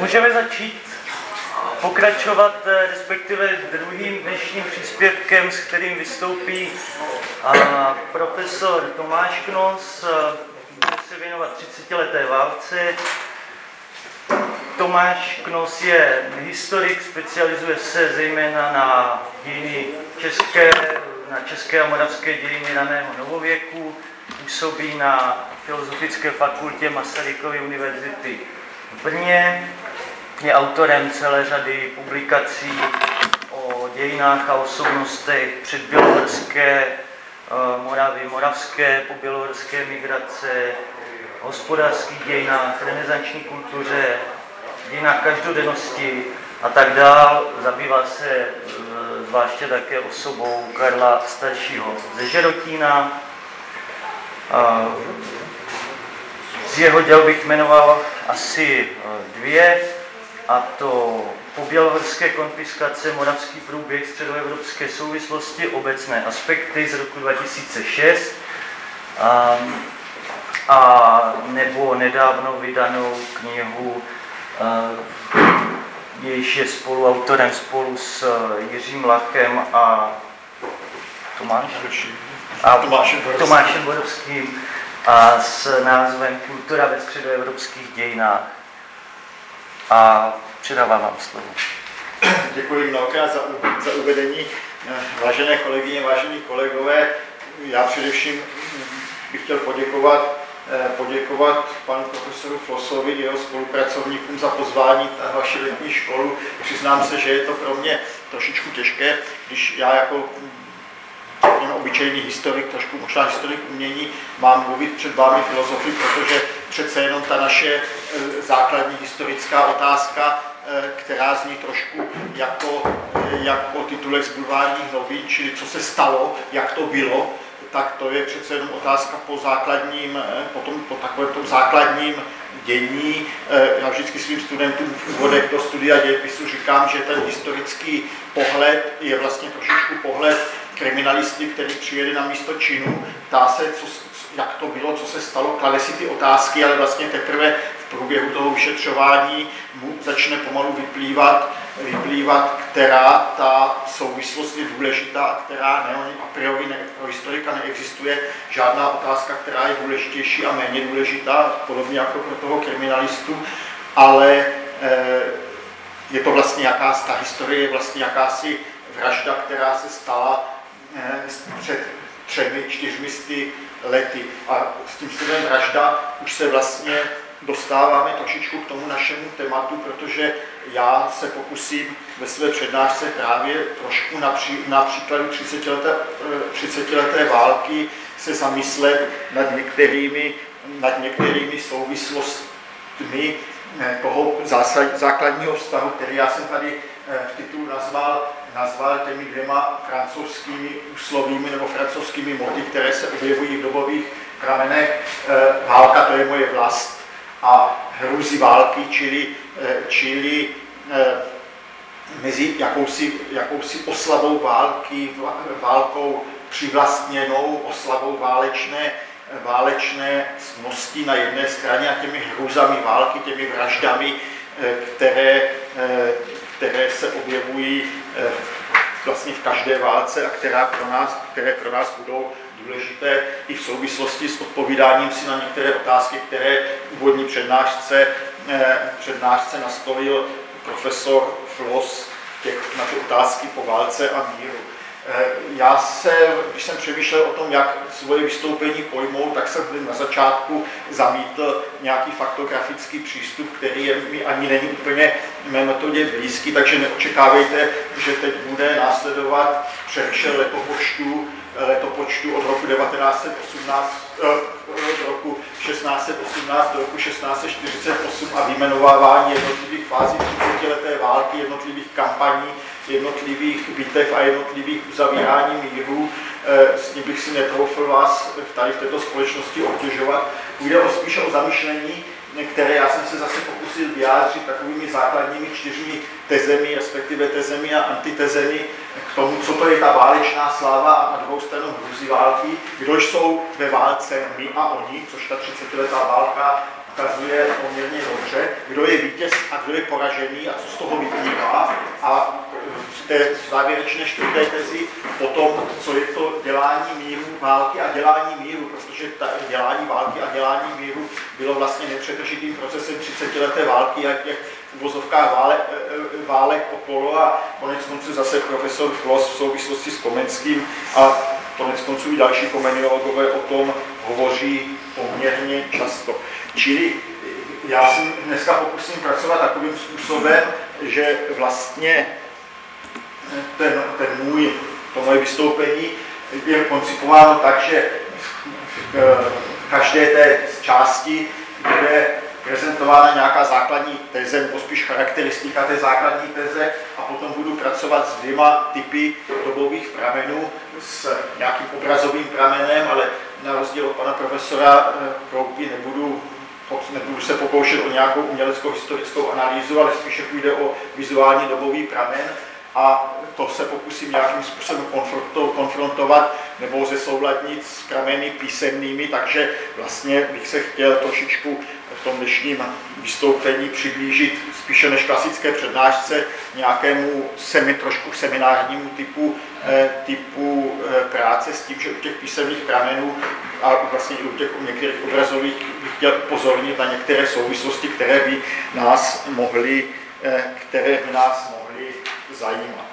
Můžeme začít pokračovat, eh, respektive druhým dnešním příspěvkem, s kterým vystoupí a, profesor Tomáš Knos, bude se věnovat 30-leté válce. Tomáš Knos je historik, specializuje se zejména na dějiny české, na české a moravské dějiny raného novověku, působí na Filozofické fakultě Masarykovy univerzity v Brně, je autorem celé řady publikací o dějinách a osobnostech předbělohorské, eh, Moravy, moravské, pobělohorské migrace, hospodářských dějinách, renesanční kultuře, dějinách každodennosti a tak dál. Zabývá se eh, zvláště také osobou Karla staršího ze Žerotína. Z jeho děl bych jmenoval asi eh, dvě, a to po bělohorské konfiskace Moravský průběh středoevropské souvislosti, obecné aspekty z roku 2006 a, a nebo nedávno vydanou knihu, jejíž je spoluautorem spolu s eh, Jiřím Lachem a Tomáš? A Tomášem Borovským a s názvem Kultura ve středoevropských dějinách. A předávám vám slovo. Děkuji mnohokrát za, za uvedení. Vážené kolegyně, vážení kolegové, já především bych chtěl poděkovat, eh, poděkovat panu profesoru Flosovi jeho spolupracovníkům za pozvání na vaši letní školu. Přiznám se, že je to pro mě trošičku těžké, když já jako řekněme, obyčejný historik, trošku možná historik umění, mám mluvit před vámi filozofii, protože přece jenom ta naše e, základní historická otázka, e, která zní trošku jako, e, jako titulek z bulvárních novin, čili co se stalo, jak to bylo, tak to je přece jenom otázka po základním, po, tom, po takovém tom základním dění. Já vždycky svým studentům v úvodech do studia dějepisu říkám, že ten historický pohled je vlastně trošičku pohled kriminalisty, který přijede na místo činu, ptá se, co, jak to bylo, co se stalo, klade si ty otázky, ale vlastně teprve v průběhu toho vyšetřování mu začne pomalu vyplývat, vyplývat která ta souvislost je důležitá a která ne, a priori ne, pro historika neexistuje žádná otázka, která je důležitější a méně důležitá, podobně jako pro toho kriminalistu, ale e, je to vlastně jakási, ta historie je vlastně jakási vražda, která se stala před třemi, čtyřmi lety. A s tím slovem vražda už se vlastně dostáváme trošičku k tomu našemu tématu, protože já se pokusím ve své přednášce právě trošku na, pří, na příkladu 30 leté, 30 leté války se zamyslet nad některými, nad některými souvislostmi eh, toho zásad, základního vztahu, který já jsem tady eh, v titulu nazval nazval těmi dvěma francouzskými úslovími nebo francouzskými moty, které se objevují v dobových pramenech. Eh, válka to je moje vlast a hrůzy války, čili, eh, čili mezi jakousi, jakousi oslavou války, válkou přivlastněnou, oslavou válečné, válečné cnosti na jedné straně a těmi hrůzami války, těmi vraždami, které, které se objevují eh, vlastně v každé válce a která pro nás, které pro nás budou důležité i v souvislosti s odpovídáním si na některé otázky, které v úvodní přednášce, eh, přednášce nastolil profesor Flos těch, na ty otázky po válce a míru. Eh, já se, když jsem přemýšlel o tom, jak svoje vystoupení pojmout, tak jsem na začátku zamítl nějaký faktografický přístup, který je, mi ani není úplně mé metodě blízký, takže neočekávejte, že teď bude následovat přehršel letopočtu, letopočtu od roku 1918 eh, od roku 1618 do roku 1648 a vyjmenovávání jednotlivých fází 30 leté války, jednotlivých kampaní, jednotlivých bitev a jednotlivých uzavírání míru. Eh, s tím bych si netroufl vás tady v této společnosti obtěžovat. Půjde o spíše o zamyšlení, které já jsem se zase pokusil vyjádřit takovými základními čtyřmi tezemi, respektive tezemi a antitezemi k tomu, co to je ta válečná sláva a na druhou stranu hrůzy války, kdo jsou ve válce my a oni, což ta 30 letá válka ukazuje poměrně dobře, kdo je vítěz a kdo je poražený a co z toho vyplývá. A v té závěrečné čtvrté tezi potom, co je to dělání míru, války a dělání míru, protože ta dělání války a dělání míru bylo vlastně nepřetržitým procesem 30 leté války, jak, jak uvozovkách válek, válek okolo a konec konců zase profesor Flos v souvislosti s Komenským a konec konců i další komeniologové o tom hovoří poměrně často. Čili já si dneska pokusím pracovat takovým způsobem, že vlastně ten, ten můj, to moje vystoupení je koncipováno tak, že v každé té části bude prezentována nějaká základní teze, nebo spíš charakteristika té základní teze a potom budu pracovat s dvěma typy dobových pramenů, s nějakým obrazovým pramenem, ale na rozdíl od pana profesora Kroupy eh, nebudu, nebudu se pokoušet o nějakou uměleckou historickou analýzu, ale spíše půjde o vizuální dobový pramen a to se pokusím nějakým způsobem konfrontovat nebo ze souladnit s prameny písemnými, takže vlastně bych se chtěl trošičku v tom dnešním vystoupení přiblížit spíše než klasické přednášce nějakému semi, trošku seminárnímu typu, eh, typu eh, práce s tím, že u těch písemných pramenů a vlastně i u těch u některých obrazových bych chtěl upozornit na některé souvislosti, které by nás mohly, eh, které by nás mohly zajímat.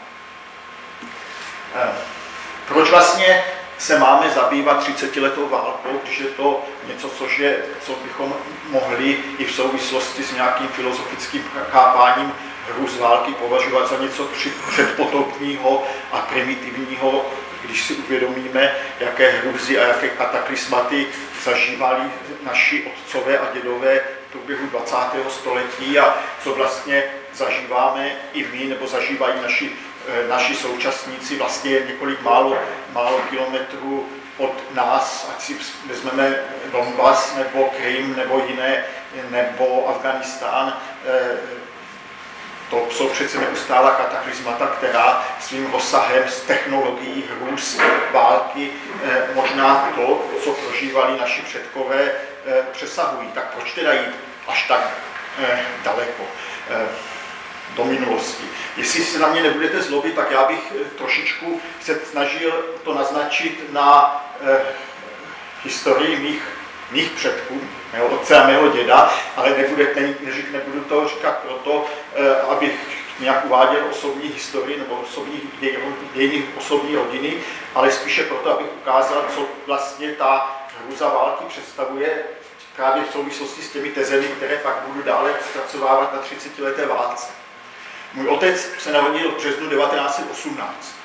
Proč vlastně se máme zabývat 30 letou válkou, když je to něco, což je, co bychom mohli i v souvislosti s nějakým filozofickým chápáním hrůz války považovat za něco předpotopního a primitivního, když si uvědomíme, jaké hrůzy a jaké kataklysmaty zažívali naši otcové a dědové v průběhu 20. století a co vlastně zažíváme i my, nebo zažívají naši naši současníci vlastně několik málo, málo kilometrů od nás, ať si vezmeme Donbass nebo Krym nebo jiné, nebo Afganistán, eh, to jsou přece neustálá kataklizmata, která svým rozsahem z technologií, hrůz, války, eh, možná to, co prožívali naši předkové, přesahují. Tak proč teda jít až tak daleko? Do minulosti. Jestli se na mě nebudete zlobit, tak já bych eh, trošičku se snažil to naznačit na eh, historii mých, mých předků, mého otce a mého děda, ale nebude, ne, neřík, nebudu to říkat proto, eh, abych nějak uváděl osobní historii nebo osobní dějiny osobní rodiny, ale spíše proto, abych ukázal, co vlastně ta hrůza války představuje právě v souvislosti s těmi tezemi, které pak budu dále zpracovávat na 30 leté válce. Můj otec se narodil v březnu 1918.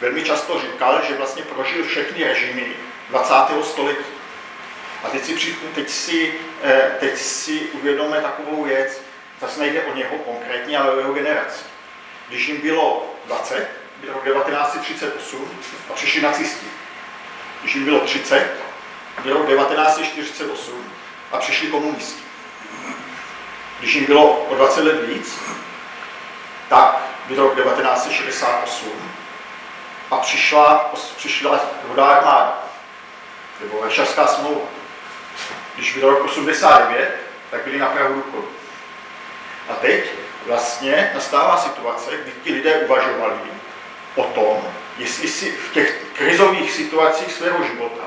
Velmi často říkal, že vlastně prožil všechny režimy 20. století. A teď si, teď si, eh, teď si uvědomíme takovou věc, zase nejde o něho konkrétně, ale o jeho generaci. Když jim bylo 20, byl rok 1938 a přišli nacisti. Když jim bylo 30, byl rok 1948 a přišli komunisti. Když jim bylo o 20 let víc, rok 1968 a přišla, přišla rudá armáda, nebo Varšavská smlouva. Když byl rok 89, tak byli na prahu důchodu. A teď vlastně nastává situace, kdy ti lidé uvažovali o tom, jestli si v těch krizových situacích svého života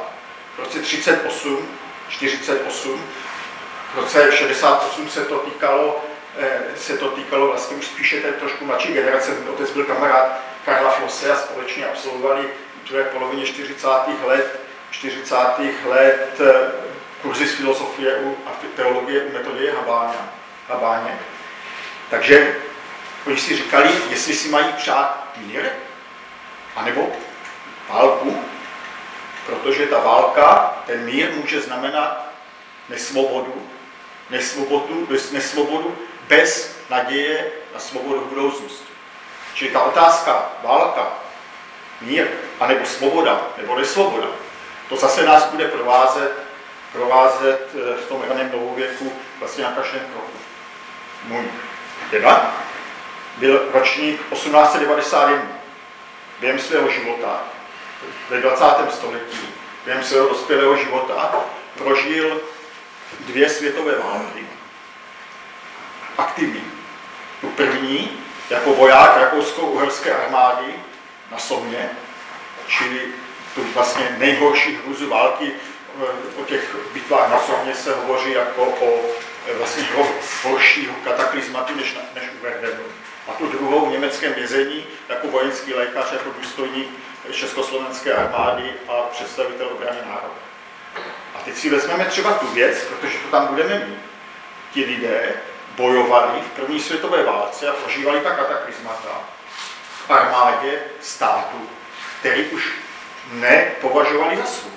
v roce 38, 48, v roce 68 se to týkalo se to týkalo vlastně už spíše té trošku mladší generace. Můj otec byl kamarád Karla Flosse a společně absolvovali v druhé polovině 40. let, 40. let eh, kurzy z filozofie a teologie u metoděje Habáně. Habáně. Takže oni si říkali, jestli si mají přát mír, anebo válku, protože ta válka, ten mír může znamenat nesvobodu, nesvobodu, nesvobodu bez naděje na svobodu budoucnosti. Čili ta otázka válka, mír, anebo svoboda, nebo nesvoboda, to zase nás bude provázet, provázet eh, v tom raném novověku vlastně na každém kroku. Můj děda byl ročník 1891. Během svého života, ve 20. století, během svého dospělého života, prožil dvě světové války aktivní. Tu první jako voják rakousko-uherské armády na Somě, čili tu vlastně nejhorší hruzu války o těch bitvách na Somě se hovoří jako o vlastně horšího kataklizmatu než, než u Verdenu. A tu druhou v německém vězení jako vojenský lékař, jako důstojník Československé armády a představitel obrany národa. A teď si vezmeme třeba tu věc, protože to tam budeme mít. Ti lidé bojovali v první světové válce a prožívali ta kataklizmata v armádě státu, který už nepovažovali za svůj.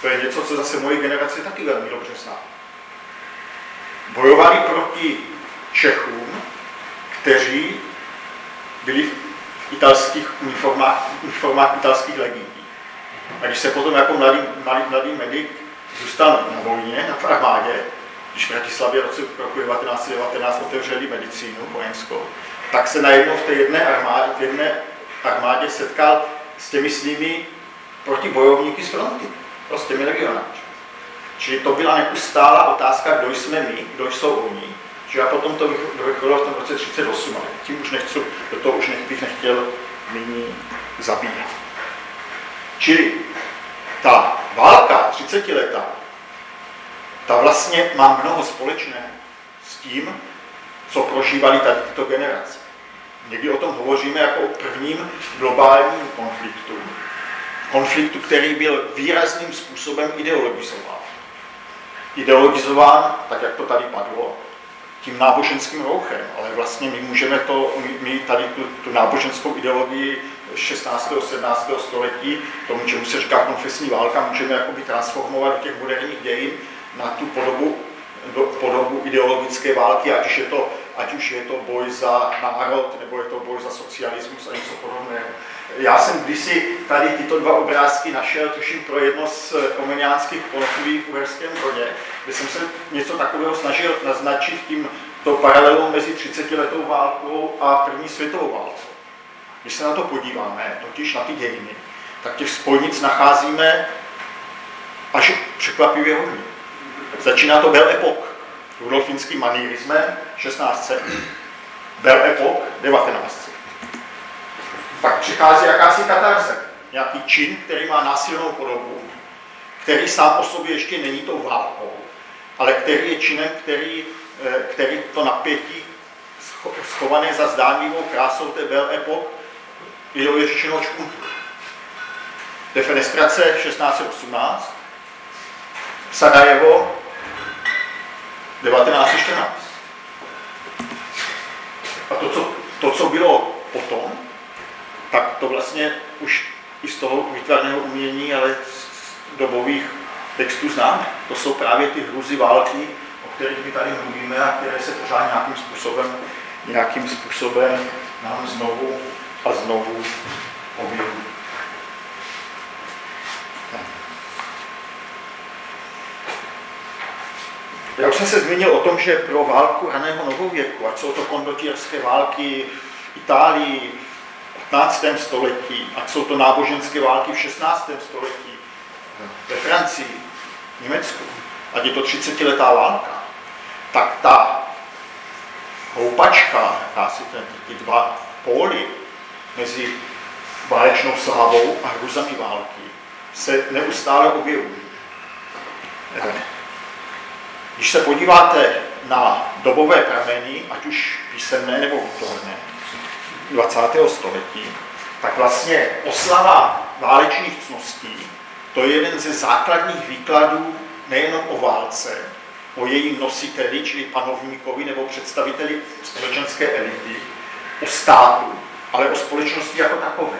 To je něco, co zase moje generace taky velmi dobře zná. Bojovali proti Čechům, kteří byli v italských uniformách, uniformách italských legií. A když se potom jako mladý, mladý, mladý medic zůstal na vojně, na armádě, když v Bratislavě v roce roku 1919 otevřeli medicínu vojenskou, tak se najednou v té jedné armádě, v jedné armádě setkal s těmi svými protibojovníky z fronty, s těmi legionáři. Čili to byla neustálá otázka, kdo jsme my, kdo jsou oni. Že a potom to vyvrcholilo v tom roce 38, ale tím už nechci, do toho už nech, bych nechtěl nyní zabíjet. Čili ta válka 30 letá, ta vlastně má mnoho společného s tím, co prožívali tady tyto generace. Někdy o tom hovoříme jako o prvním globálním konfliktu. Konfliktu, který byl výrazným způsobem ideologizován. Ideologizován, tak jak to tady padlo, tím náboženským rouchem, ale vlastně my můžeme to, my tady tu, tu náboženskou ideologii 16. 17. století, tomu, čemu se říká konfesní válka, můžeme jakoby transformovat do těch moderních dějin na tu podobu, do, podobu ideologické války, ať už, je to, ať už je to boj za národ, nebo je to boj za socialismus a něco podobného. Já jsem kdysi tady tyto dva obrázky našel, tuším pro jedno z komeniánských ponotulí v Uherském Brodě, kde jsem se něco takového snažil naznačit tím to paralelu mezi 30 letou válkou a první světovou válkou. Když se na to podíváme, totiž na ty dějiny, tak těch spojnic nacházíme až překvapivě hodně. Začíná to Belle Epoque, rudolfinským manierismem 16. Belle Epoque 19. Pak přichází jakási katarze, nějaký čin, který má násilnou podobu, který sám o sobě ještě není tou válkou, ale který je činem, který, eh, který to napětí schované za zdánlivou krásou té Belle Epoque je řečeno čpuntu. Defenestrace 1618, Sarajevo 1914. A to co, to, co bylo potom, tak to vlastně už i z toho výtvarného umění, ale z dobových textů známe. To jsou právě ty hruzy války, o kterých my tady mluvíme a které se pořád nějakým způsobem, nějakým způsobem nám znovu a znovu objevují. Já už jsem se zmínil o tom, že pro válku raného novověku, ať jsou to kondotírské války v Itálii v 15. století, ať jsou to náboženské války v 16. století, ve Francii, v Německu, ať je to 30-letá válka, tak ta houpačka, dá si ten, ty dva póly mezi válečnou slávou a hruzami války se neustále objevují. Když se podíváte na dobové prameny, ať už písemné nebo výtvorné, 20. století, tak vlastně oslava válečných cností, to je jeden ze základních výkladů nejenom o válce, o jejím nositeli, čili panovníkovi nebo představiteli společenské elity, o státu, ale o společnosti jako takové.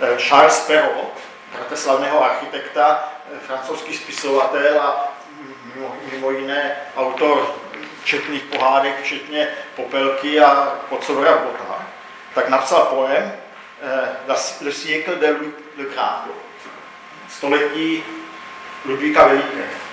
Eh, Charles Perrault, brateslavného architekta, eh, francouzský spisovatel a mimo, jiné autor četných pohádek, včetně Popelky a Kocovra Bota, tak napsal pojem eh, Le siècle de Grand, století Ludvíka Velikého.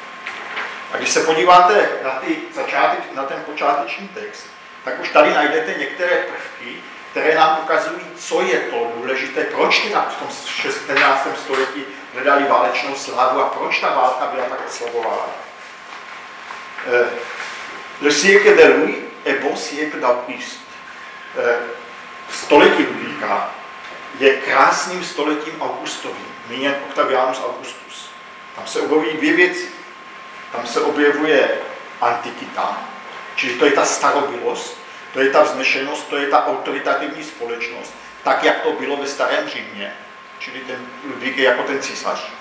A když se podíváte na, ty začátek, na ten počáteční text, tak už tady najdete některé prvky, které nám ukazují, co je to důležité, proč ty v tom 16. století hledali válečnou slávu a proč ta válka byla tak oslavována. Le siècle de Louis est bon siècle d'Auguste. Století Ludvíka je krásným stoletím Augustovým, míněn Octavianus Augustus. Tam se objevují dvě věci. Tam se objevuje antikita, čili to je ta starobilost, to je ta vznešenost, to je ta autoritativní společnost, tak, jak to bylo ve starém Římě, čili ten Ludvík je jako ten císař.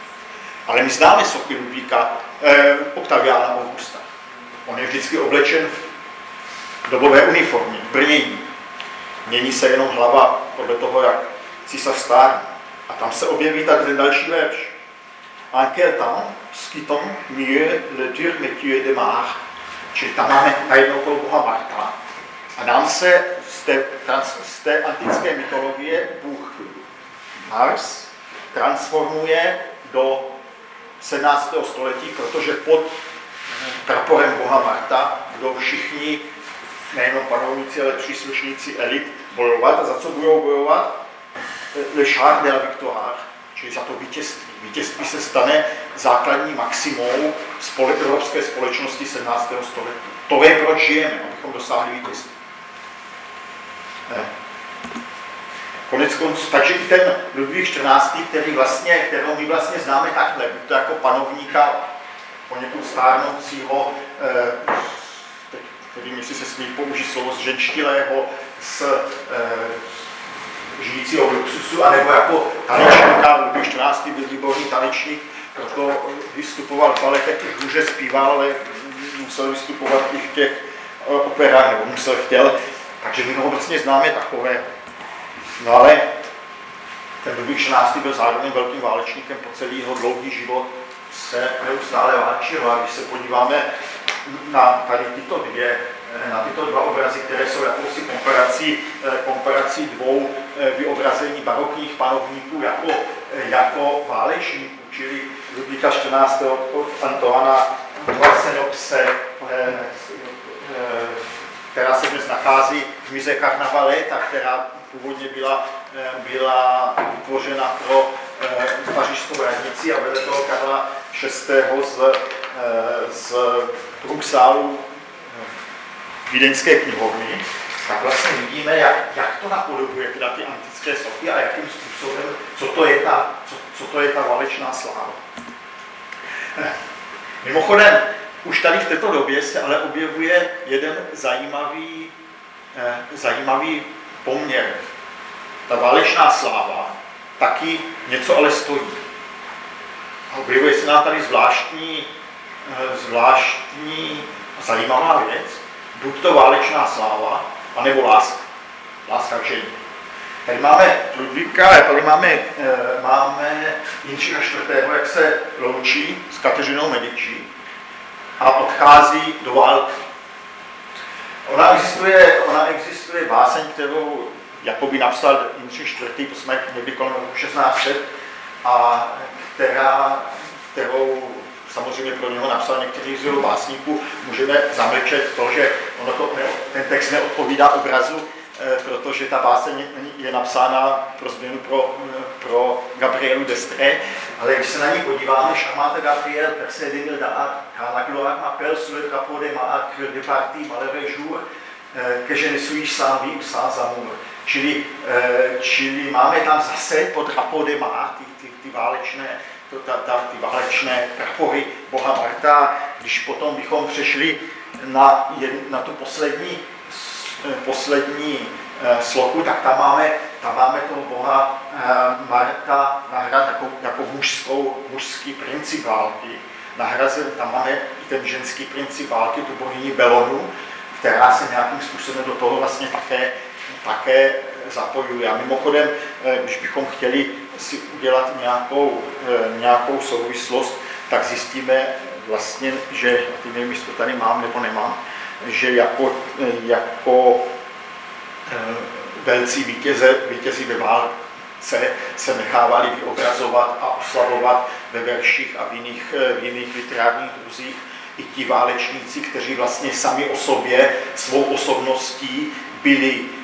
Ale my známe sochy Ludvíka, eh, Octaviana Augusta. On je vždycky oblečen v dobové uniformě, v brnění. Mění se jenom hlava podle toho, jak císař stárne. A tam se objeví tak ten další verš. En quel temps, skitom mieux le dur métier de mar. Čili tam máme najednou toho boha Marta. A nám se z té, z té antické mytologie Bůh Mars transformuje do 17. století, protože pod praporem boha Marta budou všichni, nejenom panovníci, ale příslušníci elit, bojovat. A za co budou bojovat? Le char de la victoire, čili za to vítězství. Vítězství se stane základní maximou spole, evropské společnosti 17. století. To je, proč žijeme, abychom dosáhli vítězství. Ne. Konec konců, takže i ten Ludvík 14., který vlastně, kterou my vlastně známe takhle, to jako panovníka poněkud stárnoucího, eh, nevím, jestli se smí použít slovo zženštilého, s eh, žijícího luxusu, anebo jako tanečníka, Ludvík 14. byl výborný tanečník, proto vystupoval v baletech, hůře zpíval, ale musel vystupovat i v těch eh, operách, nebo musel chtěl, takže my ho vlastně známe takové. No ale ten Ludvík 14. byl zároveň velkým válečníkem po celý jeho dlouhý život, se neustále válčil a když se podíváme na tady tyto dvě na tyto dva obrazy, které jsou jakousi komparací, eh, komparací dvou eh, vyobrazení barokních panovníků jako, eh, jako válečníků, čili Ludvíka 14. od Antoana Vlasenopse, která se dnes nachází v mize Carnavaleta, která původně byla, byla utvořena pro pařížskou radnici a vedle toho Karla VI. z, z Bruxálu vídeňské knihovny, tak vlastně vidíme, jak, jak to napodobuje teda ty antické sochy a jakým způsobem, co to je ta, co, co to je ta válečná sláva. Eh, mimochodem, už tady v této době se ale objevuje jeden zajímavý, eh, zajímavý poměr. Ta válečná sláva taky něco ale stojí. A objevuje se nám tady zvláštní, eh, zvláštní zajímavá věc, buď to válečná sláva, anebo láska. Láska k žení. Tady máme Ludvíka, tady máme, e, máme Jinčíka čtvrtého, jak se loučí s Kateřinou Medičí a odchází do války. Ona existuje, ona existuje báseň, kterou jakoby napsal Jindřich čtvrtý, to jsme někdy kolem 1600, a která, kterou samozřejmě pro něho napsal některý z jeho básníků, můžeme zamlčet to, že ono to, ten text neodpovídá obrazu, eh, protože ta báseň je napsána pro změnu pro, pro Gabrielu Destre, ale když se na ní podíváme, Charmante Gabriel, Perse de Mille d'Art, car la gloire m'appelle sous le drapeau des marques de parti malheureux eh, que je ne suis sans vie ou sans amour. Čili, eh, čili máme tam zase pod marques, ty, ty, ty válečné to, ta, ta, ty válečné prapory Boha Marta, když potom bychom přešli na, jed, na tu poslední, eh, poslední eh, sloku, tak tam máme, tam máme toho Boha Marta nahrad jako, jako mužskou, mužský princip války. Nahrazen, tam máme i ten ženský princip války, tu bohyni Belonu, která se nějakým způsobem do toho vlastně také, také zapojuje. A mimochodem, když bychom chtěli si udělat nějakou, eh, nějakou souvislost, tak zjistíme vlastně, že, ty nevím, jestli to tady mám nebo nemám, že jako, eh, jako eh, velcí vítěze, vítězi ve válce se nechávali vyobrazovat a oslavovat ve verších a v jiných, v jiných literárních druzích i ti válečníci, kteří vlastně sami o sobě svou osobností byli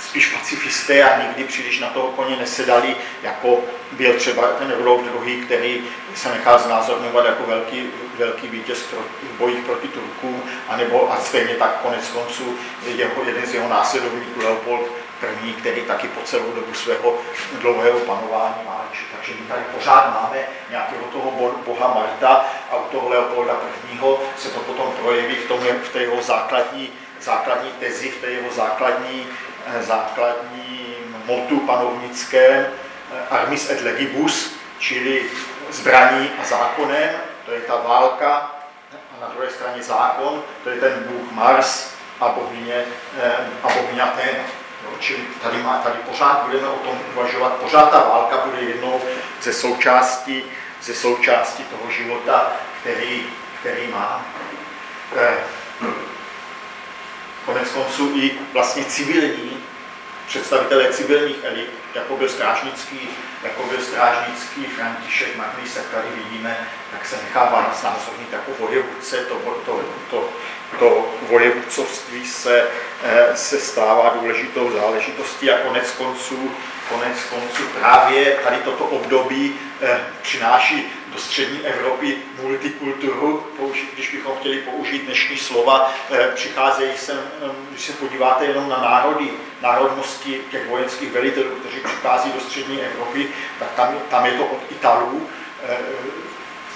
spíš pacifisté a nikdy příliš na toho koně nesedali, jako byl třeba ten Rudolf II., který se nechal znázorňovat jako velký, velký vítěz v bojích proti Turkům, anebo a stejně tak konec konců jeho, jeden z jeho následovníků Leopold první, který taky po celou dobu svého dlouhého panování válčí. Takže my tady pořád máme nějakého toho boha Marta a u toho Leopolda I. se to potom projeví v, tom, v té jeho základní, základní tezi, v té jeho základní, eh, základní motu panovnickém eh, armis et legibus, čili zbraní a zákonem, to je ta válka, a na druhé straně zákon, to je ten bůh Mars a bohyně, eh, a bohyně Athena. No, čili tady, má, tady pořád budeme o tom uvažovat, pořád ta válka bude jednou ze součástí, ze součástí toho života, který, který má. Eh, konec konců i vlastně civilní, představitelé civilních elit, jako byl strážnický, jako byl strážnický František Magný, jak tady vidíme, tak se nechává znázornit jako vojevůdce, to, to, to, to vojevůdcovství se, eh, se stává důležitou záležitostí. A konec konců, konec konců právě tady toto období eh, přináší do střední Evropy multikulturu, když bychom chtěli použít dnešní slova, eh, přicházejí sem, když se podíváte jenom na národy, národnosti těch vojenských velitelů, kteří přichází do střední Evropy, tak tam, tam je to od Italů,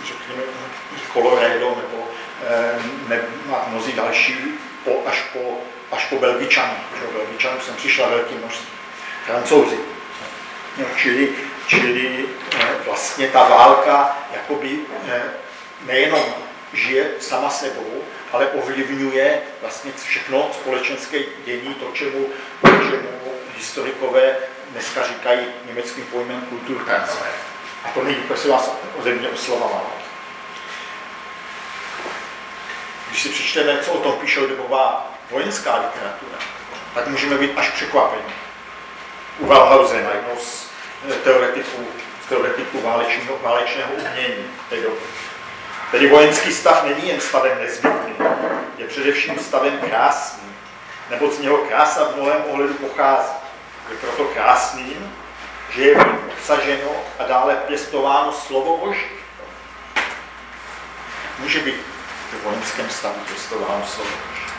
řekněme Colorado nebo ne, a mnozí další po, až, po, až po Belgičany. Že Belgičanů jsem přišla velký množství. Francouzi. No, čili, čili eh, vlastně ta válka jakoby eh, nejenom žije sama sebou, ale ovlivňuje vlastně všechno společenské dění, to, čemu, čemu historikové dneska říkají německým pojmem kulturtransfer. A to není, prosím vás, ode mě oslova Když si přečteme, co o tom píše dobová vojenská literatura, tak můžeme být až překvapeni. U Valhausena, jednou z teoretiků, z teoretiků válečného, válečného umění té doby. Tedy vojenský stav není jen stavem nezbytným, je především stavem krásným, nebo z něho krása v mnohém ohledu pochází. Je proto krásným, že je v něm obsaženo a dále pěstováno slovo Boží. Může být v vojenském stavu pěstováno slovo.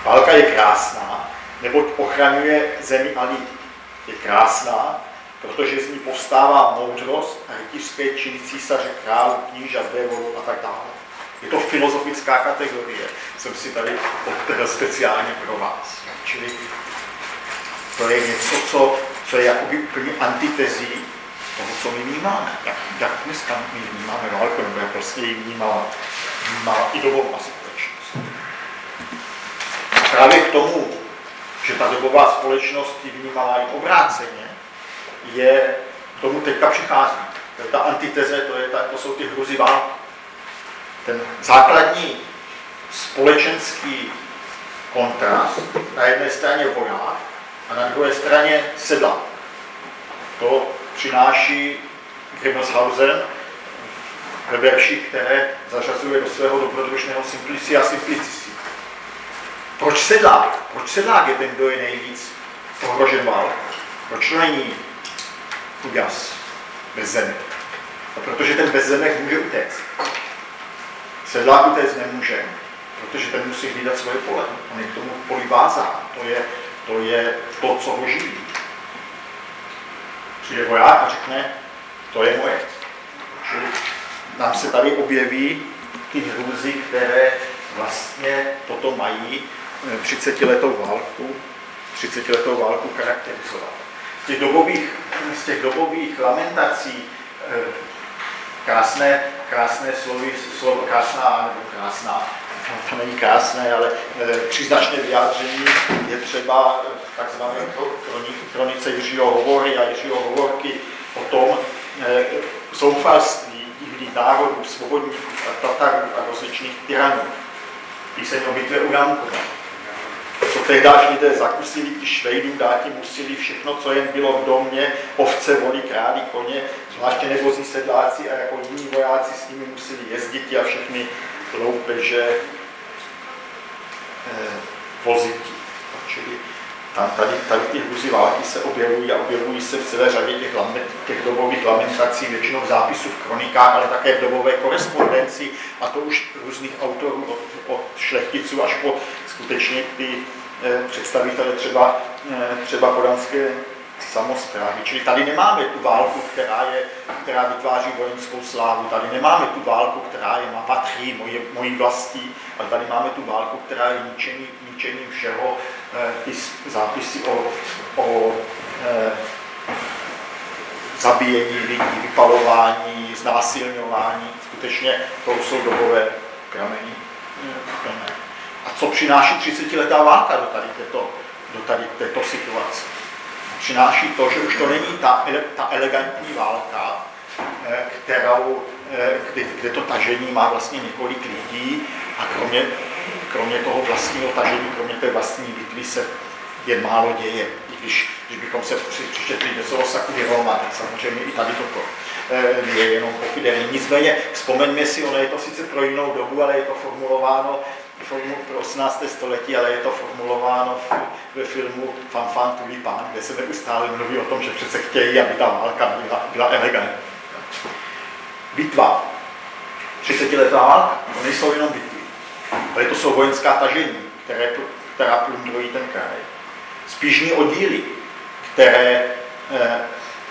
Válka je krásná, neboť ochraňuje zemi a lidi. Je krásná, protože z ní povstává moudrost a rytířské činy císaře, králu, kníža, vévodu a tak dále. Je to filozofická kategorie, jsem si tady odtrhl speciálně pro vás. Čili to je něco, co, co je jakoby úplně antitezí toho, co my vnímáme. Jak, jak dneska my vnímáme válku, nebo jak prostě ji vnímala, vnímala i dobová právě k tomu, že ta dobová společnost ji vnímala i obráceně, je tomu teďka přichází. To je ta antiteze, to, je ta, to jsou ty hruzy války. Ten základní společenský kontrast, na jedné straně voják a na druhé straně sedla. To přináší Grimmelshausen ve verších, které zařazuje do svého dobrodružného simplicia simplicis proč sedlák? Proč sedlák je ten, kdo je nejvíc ohrožen válkou? Proč to není chuděs bez země? No, protože ten bez zemek může utéct. Sedlák utéct nemůže, protože ten musí hlídat svoje pole. On je k tomu poli vázán. To je, to je to, co ho živí. Přijde voják a řekne, to je moje. Čili nám se tady objeví ty hrůzy, které vlastně toto mají 30 letou válku, 30 letou válku charakterizovat. Těch dobových, z těch dobových lamentací eh, krásné, krásné slovy, slovo, krásná, nebo krásná, to není krásné, ale e, příznačné vyjádření je třeba v takzvané kronice Jiřího Hovory a Jiřího Hovorky o tom zoufalství divných národů, svobodníků a Tatarů a rozličných tyranů. Píseň o bitvě u Jankova tehdáž lidé zakusili, ti švejdů dáti museli všechno, co jen bylo v domě, ovce, vody, krády, koně, zvláště nevozí sedláci a jako jiní vojáci s nimi museli jezdit a všechny loupeže eh, vozit. Čili tam tady, tady ty hruzy války se objevují a objevují se v celé řadě těch, lament, těch dobových lamentací, většinou v zápisu v kronikách, ale také v dobové korespondenci, a to už různých autorů od, od šlechticů až po skutečně ty eh, představitele třeba, eh, třeba podanské samozprávy. Čili tady nemáme tu válku, která, je, která vytváří vojenskou slávu, tady nemáme tu válku, která je má patří moje, mojí vlastí, ale tady máme tu válku, která je ničení, ničením všeho, eh, ty zápisy o, o eh, zabíjení lidí, vypalování, znásilňování, skutečně to jsou dobové prameny. A co přináší 30-letá válka do tady této, do tady této situace? přináší to, že už to není ta, ta elegantní válka, eh, kterou, eh, kde, kde to tažení má vlastně několik lidí a kromě, kromě toho vlastního tažení, kromě té vlastní bitvy se jen málo děje. I když, když bychom se přičetli něco o Sakudy Roma, tak samozřejmě i tady toto eh, je jenom pochybení. Nicméně vzpomeňme si, ono je to sice pro jinou dobu, ale je to formulováno pro 18. století, ale je to formulováno ve filmu Fanfan Tulipán, kde se neustále mluví o tom, že přece chtějí, aby ta válka byla, byla elegantní. Bitva. 30 letá válka, to nejsou jenom bitvy, ale to jsou vojenská tažení, které, která plundrují ten kraj. Spížní oddíly, které eh,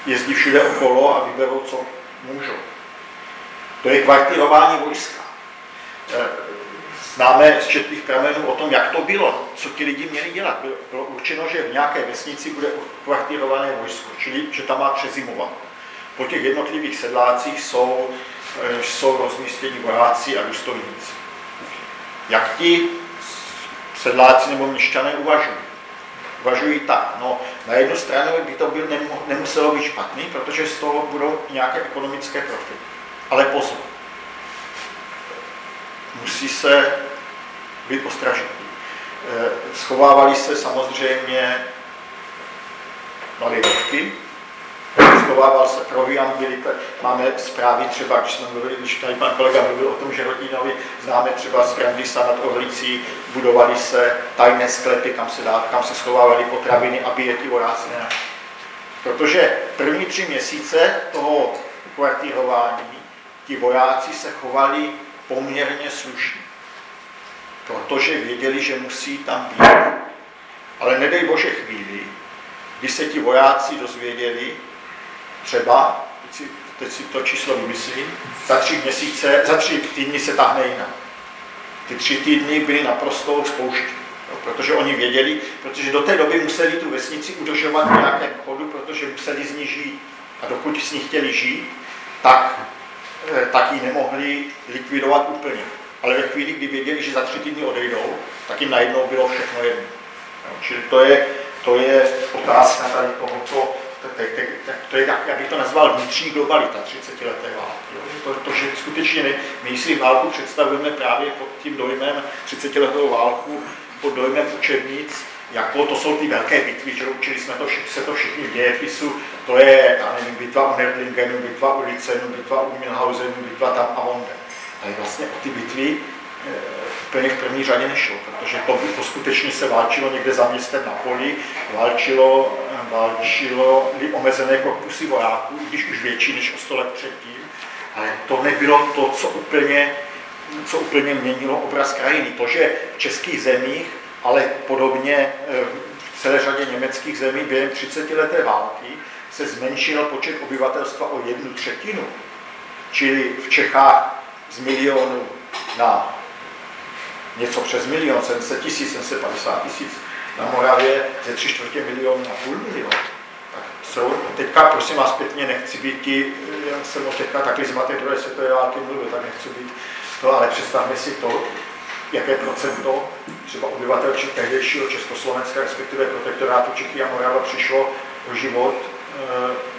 jezdí všude okolo a vyberou, co můžou. To je kvartirování vojska. Eh, Známe z četných pramenů o tom, jak to bylo, co ti lidi měli dělat. Bylo, bylo určeno, že v nějaké vesnici bude kvartírované vojsko, čili že tam má přezimovat. Po těch jednotlivých sedlácích jsou, eh, jsou rozmístěni vojáci a důstojníci. Jak ti sedláci nebo měšťané uvažují? Uvažují tak, no na jednu stranu by to byl, nemuselo být špatný, protože z toho budou nějaké ekonomické profity. Ale pozor, musí se být ostražitý. Eh, schovávali se samozřejmě dětky, schovával se proviant, byli, máme zprávy třeba, když jsme mluvili, když tady pan kolega mluvil o tom Žerodínovi, známe třeba z Krandisa nad Orlicí, budovali se tajné sklepy, kam se, dá, kam se schovávaly potraviny, aby je ti vojáci. Protože první tři měsíce toho kvartírování ti vojáci se chovali poměrně slušní, protože věděli, že musí tam být. Ale nedej Bože chvíli, když se ti vojáci dozvěděli, třeba, teď si, teď si to číslo vymyslím, za tři měsíce, za tři týdny se tahne jinak. Ty tři týdny byly naprosto spoušť, protože oni věděli, protože do té doby museli tu vesnici udržovat v nějakém chodu, protože museli z ní žít. A dokud s ní chtěli žít, tak Eh, tak ji nemohli likvidovat úplně. Ale ve chvíli, kdy věděli, že za tři týdny odejdou, tak jim najednou bylo všechno jedno. Čili to je, to je otázka tady tohoto, to je, jak bych to nazval, vnitřní globalita 30 leté války. To, to, že skutečně my, my si válku představujeme právě pod tím dojmem 30 letou válku, pod dojmem učebnic, jako to jsou ty velké bitvy, že učili jsme to, se to všichni v dějepisu, to je, já nevím, bitva u Nerdlingenu, bitva u Licenu, bitva u Milhausenu, bitva tam a onde. Ale vlastně o ty bitvy e, úplně v první řadě nešlo, protože to, to skutečně se válčilo někde za městem na poli, válčilo, válčilo omezené korpusy vojáků, když už větší než o 100 let předtím, ale to nebylo to, co úplně, co úplně měnilo obraz krajiny. To, že v českých zemích ale podobně eh, v celé řadě německých zemí během 30 leté války se zmenšil počet obyvatelstva o jednu třetinu. Čili v Čechách z milionu na něco přes milion, 700 tisíc, 750 tisíc, na Moravě ze tři čtvrtě milionu na půl milionu. Tak jsou, teďka prosím vás pěkně, nechci být ti, já jsem o teďka taky z matek druhé světové války mluvil, tak nechci být to, ale představme si to, jaké procento třeba obyvatel či tehdejšího Československa, respektive protektorátu Čechy a Morava přišlo o život e,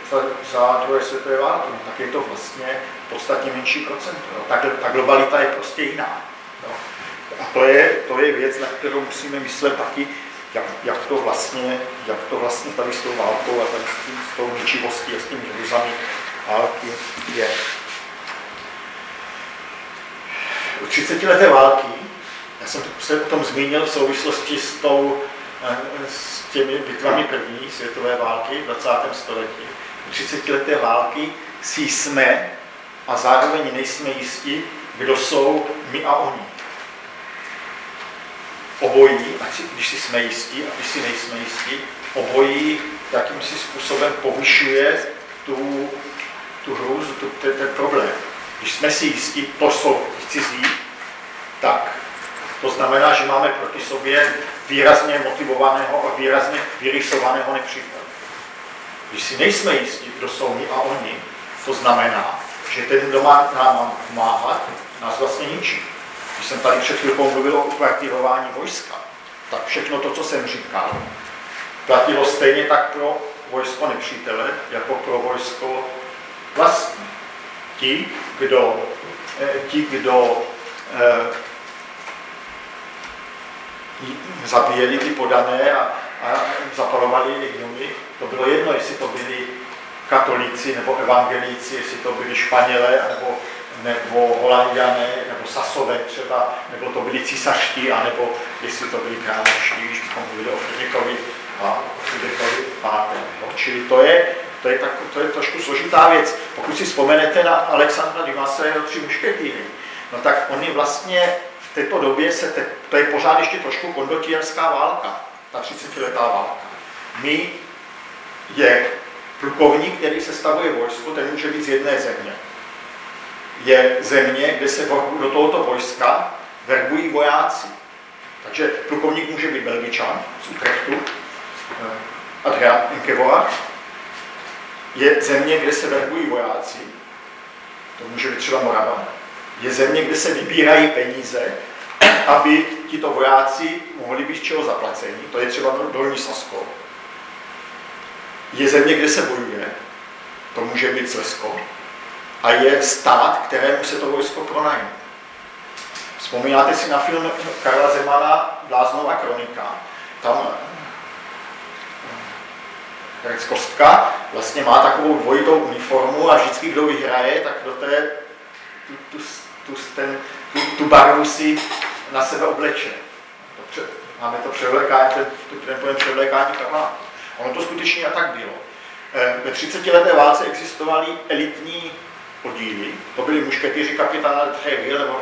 za, druhé světové války, no, tak je to vlastně podstatně menší procento. No. Ta, ta globalita je prostě jiná. No. A to je, to je věc, na kterou musíme myslet taky, jak, jak, to vlastně, jak to vlastně tady s tou válkou a tady s, tím, s tou ničivostí a s tím hruzami války je. 30 leté války já jsem se o tom zmínil v souvislosti s tou, s těmi bitvami první světové války v 20. století, 30 leté války, si jsme a zároveň nejsme jistí, kdo jsou my a oni. Obojí, když si jsme jistí a když si nejsme jistí, obojí jakýmsi způsobem povyšuje tu, tu hrůzu, tu, ten, ten problém. Když jsme si jistí, to jsou cizí, tak to znamená, že máme proti sobě výrazně motivovaného a výrazně vyrysovaného nepřítele. Když si nejsme jistí, kdo jsou my a oni, to znamená, že ten, kdo má nám pomáhat, nás vlastně ničí. Když jsem tady před chvilkou mluvil o ukvartirování vojska, tak všechno to, co jsem říkal, platilo stejně tak pro vojsko nepřítele, jako pro vojsko vlastní. Ti, kdo, eh, ti, kdo eh, zabíjeli ty podané a, a zapalovali domy, to bylo jedno, jestli to byli katolíci nebo evangelíci, jestli to byli Španělé nebo, nebo Holandiané nebo Sasové třeba, nebo to byli císařští, anebo jestli to byli královští, když bychom mluvili o Fridrikovi a Fridrikovi pátém. No, čili to je, to je, tak, to je trošku složitá věc. Pokud si vzpomenete na Alexandra Dimase jeho tři mušketýry, no tak oni vlastně v této době se, te, to je pořád ještě trošku kondotierská válka, ta 30 letá válka. My je plukovník, který se stavuje vojsko, ten může být z jedné země. Je země, kde se do tohoto vojska verbují vojáci. Takže plukovník může být Belgičan z Utrechtu, eh, Adrian Enkevoa. Je země, kde se verbují vojáci, to může být třeba Morava. Je země, kde se vybírají peníze, aby tito vojáci mohli být čeho zaplaceni. To je třeba Dolní Sasko je země, kde se bojuje, to může být Slezsko, a je stát, kterému se to vojsko pronajme. Vzpomínáte si na film Karla Zemana Bláznová kronika? Tam herec Kostka vlastně má takovou dvojitou uniformu a vždycky, kdo vyhraje, tak do té tu, tu, tu, ten, tu, tu barvu si na sebe obleče. Máme to převlékání, ten, ten pojem převlékání Karla Ono to skutečně a tak bylo. Eh, ve 30 leté válce existovaly elitní oddíly, to byly mušketýři kapitána Treville nebo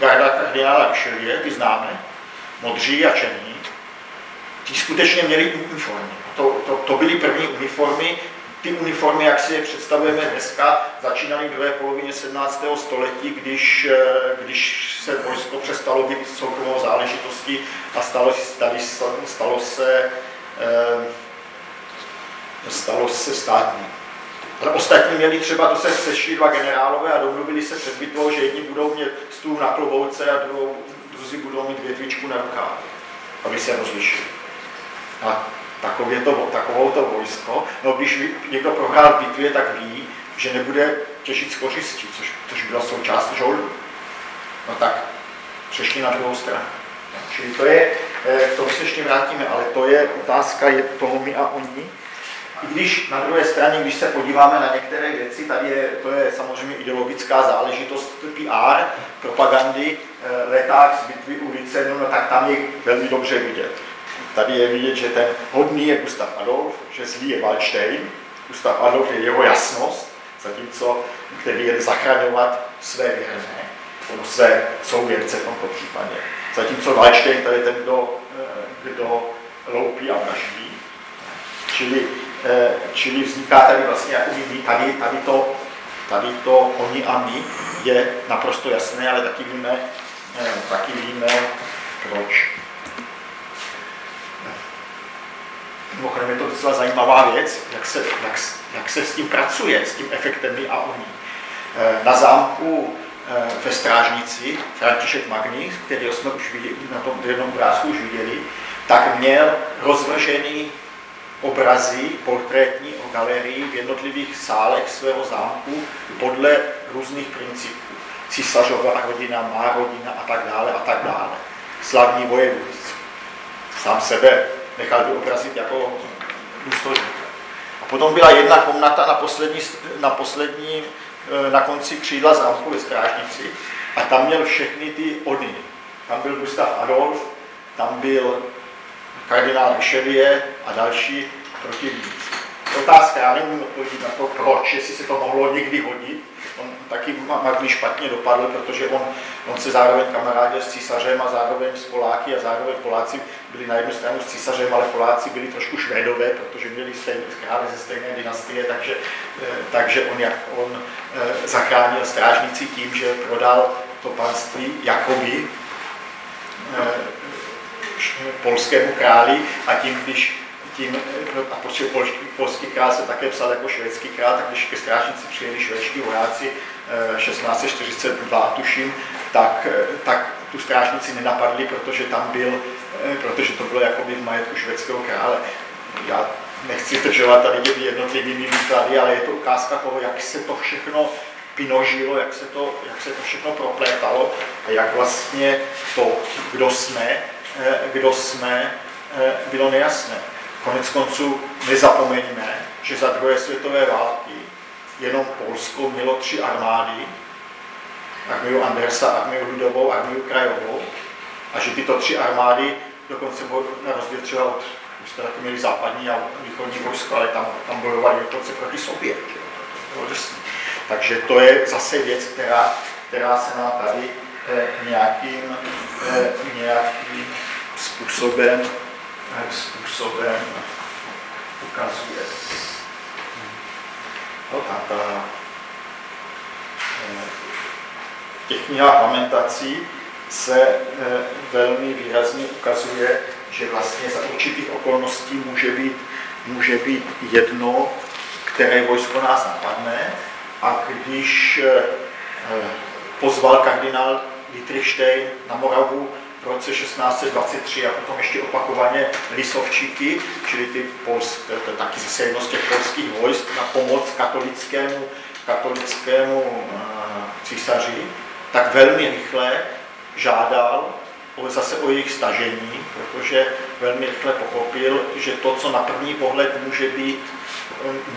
kardinála Richelieu, ty známe, modří a černí. Ti skutečně měli uniformy. To, to, to byly první uniformy, ty uniformy, jak si je představujeme dneska, začínaly v druhé polovině 17. století, když, eh, když se vojsko přestalo být soukromou záležitostí a stalo, stalo, stalo se Eh, stalo se státní. Ale ostatní měli třeba, to se sešli dva generálové a domluvili se před bitvou, že jedni budou mít stůl na klobouce a druhou, druzí budou mít větvičku na rukách, aby se rozlišili. A takové to, takovou to vojsko, no když někdo prohrál v bitvě, tak ví, že nebude těžit z kořistí, což, což byla součást žoldu. No tak přešli na druhou stranu. Čili to je, eh, k tomu se ještě vrátíme, ale to je otázka je toho my a oni. I když na druhé straně, když se podíváme na některé věci, tady je, to je samozřejmě ideologická záležitost PR, propagandy, eh, leták z bitvy ulice, no, no tak tam je velmi dobře vidět. Tady je vidět, že ten hodný je Gustav Adolf, že zlý je Waldstein, Gustav Adolf je jeho jasnost, zatímco který je zachraňovat své věrné, nebo své souvěrce v tomto případě. Zatímco Weinstein to je ten, kdo, eh, kdo loupí a vraždí. Čili, eh, čili vzniká tady vlastně jako my, tady, tady, to, tady to oni a my je naprosto jasné, ale taky víme, eh, taky víme proč. Mimochodem je to docela zajímavá věc, jak se, jak, jak se s tím pracuje, s tím efektem my a oni. Na zámku Eh, ve Strážnici, František Magni, který jsme už viděli, na tom jednom obrázku už viděli, tak měl rozvržený obrazy portrétní o galerii v jednotlivých sálech svého zámku podle různých principů. Císařová rodina, má rodina a tak dále a tak dále. Slavní vojevůdci. Sám sebe nechal vyobrazit jako důstojník. A potom byla jedna komnata na poslední, na poslední Eh, na konci křídla zámku ve Strážnici a tam měl všechny ty ony. Tam byl Gustav Adolf, tam byl kardinál Richelieu a další proti Otázka, já nemůžu odpovědět na to, proč, jestli se to mohlo někdy hodit. On taky Magny špatně dopadl, protože on, on se zároveň kamarádil s císařem a zároveň s Poláky a zároveň Poláci byli na jednu stranu s císařem, ale Poláci byli trošku švédové, protože měli stejné krále ze stejné dynastie, takže, eh, takže on, jak, on eh, zachránil strážnici tím, že prodal to panství jakoby eh, polskému králi a tím, když tím, a protože polský, polský král se také psal jako švédský král, tak když ke strážnici přijeli švédští vojáci 1642, eh, tuším, tak, eh, tak tu strážnici nenapadli, protože tam byl, eh, protože to bylo jakoby v majetku švédského krále. Já nechci zdržovat tady těmi jednotlivými výklady, ale je to ukázka toho, jak se to všechno pinožilo, jak se to, jak se to všechno proplétalo a jak vlastně to, kdo jsme, kdo jsme, bylo nejasné. Konec konců nezapomeňme, že za druhé světové války jenom Polsko mělo tři armády, armiu Andersa, armiu Ludovou, armiu Krajovou, a že tyto tři armády dokonce na rozdíl třeba od, už jste taky měli západní a východní vojsko, ale tam, tam bojovali dokonce proti sobě. Takže to je zase věc, která, která se nám tady eh, nějakým, eh, nějakým způsobem způsobem ukazuje. No, ta, ta, v těch knihách lamentací se eh, velmi výrazně ukazuje, že vlastně za určitých okolností může být, může být jedno, které vojsko nás napadne a když eh, pozval kardinál Dietrichstein na Moravu v roce 1623 a potom ještě opakovaně lisovčíky, čili ty polsk, to je taky zase jedno z těch polských vojsk na pomoc katolickému, katolickému uh, císaři, tak velmi rychle žádal o, zase o jejich stažení, protože velmi rychle pochopil, že to, co na první pohled může být,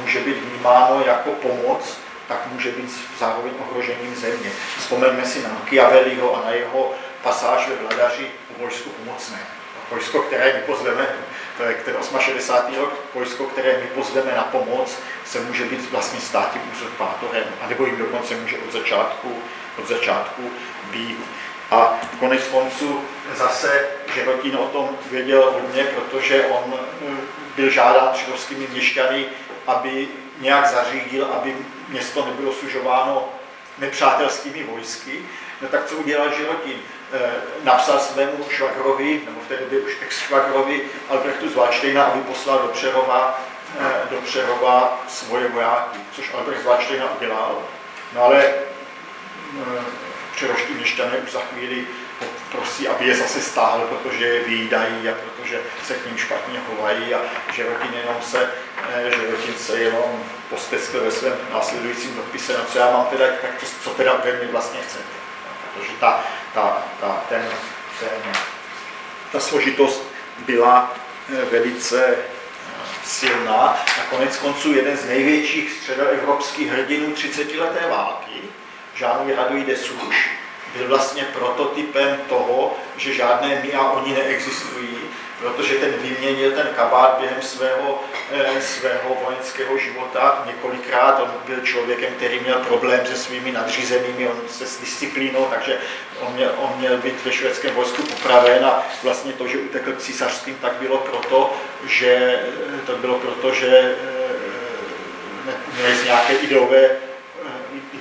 může být vnímáno jako pomoc, tak může být zároveň ohrožením země. Vzpomeňme si na Machiavelliho a na jeho pasáž ve Vladaři o vojsku pomocné. Vojsko, které my pozveme, to je ten 68. rok, vojsko, které my pozveme na pomoc, se může být vlastně státním uzurpátorem, anebo jim dokonce může od začátku, od začátku být. A konec konců zase Žerotín o tom věděl hodně, protože on eh, byl žádán židovskými měšťany, aby nějak zařídil, aby město nebylo sužováno nepřátelskými vojsky. No tak co udělal Žirotín? Eh, napsal svému švagrovi, nebo v té době už ex-švagrovi Albrechtu z Valštejna, aby poslal do Přerova, eh, do Přerova svoje vojáky, což Albrecht z Valštejna udělal. No ale eh, přeroští měšťané už za chvíli prosí, aby je zase stáhl, protože je výdají a protože se k ním špatně chovají a že rodin jenom se, že rodin se jenom posteskl ve svém následujícím dopise, no co já mám teda, tak to, co teda ode mě vlastně chcete. Protože ta, ta, ta, ten, ten, ta složitost byla eh, velice eh, silná a konec konců jeden z největších středoevropských hrdinů 30. leté války, Jean Raduj de Souche, byl vlastně prototypem toho, že žádné my a oni neexistují, protože ten vyměnil ten kabát během svého, eh, svého vojenského života několikrát. On byl člověkem, který měl problém se svými nadřízenými, on se s disciplínou, takže on měl, on měl být ve švédském vojsku popraven a vlastně to, že utekl k císařským, tak bylo proto, že, to bylo proto, že eh, měli z nějaké ideové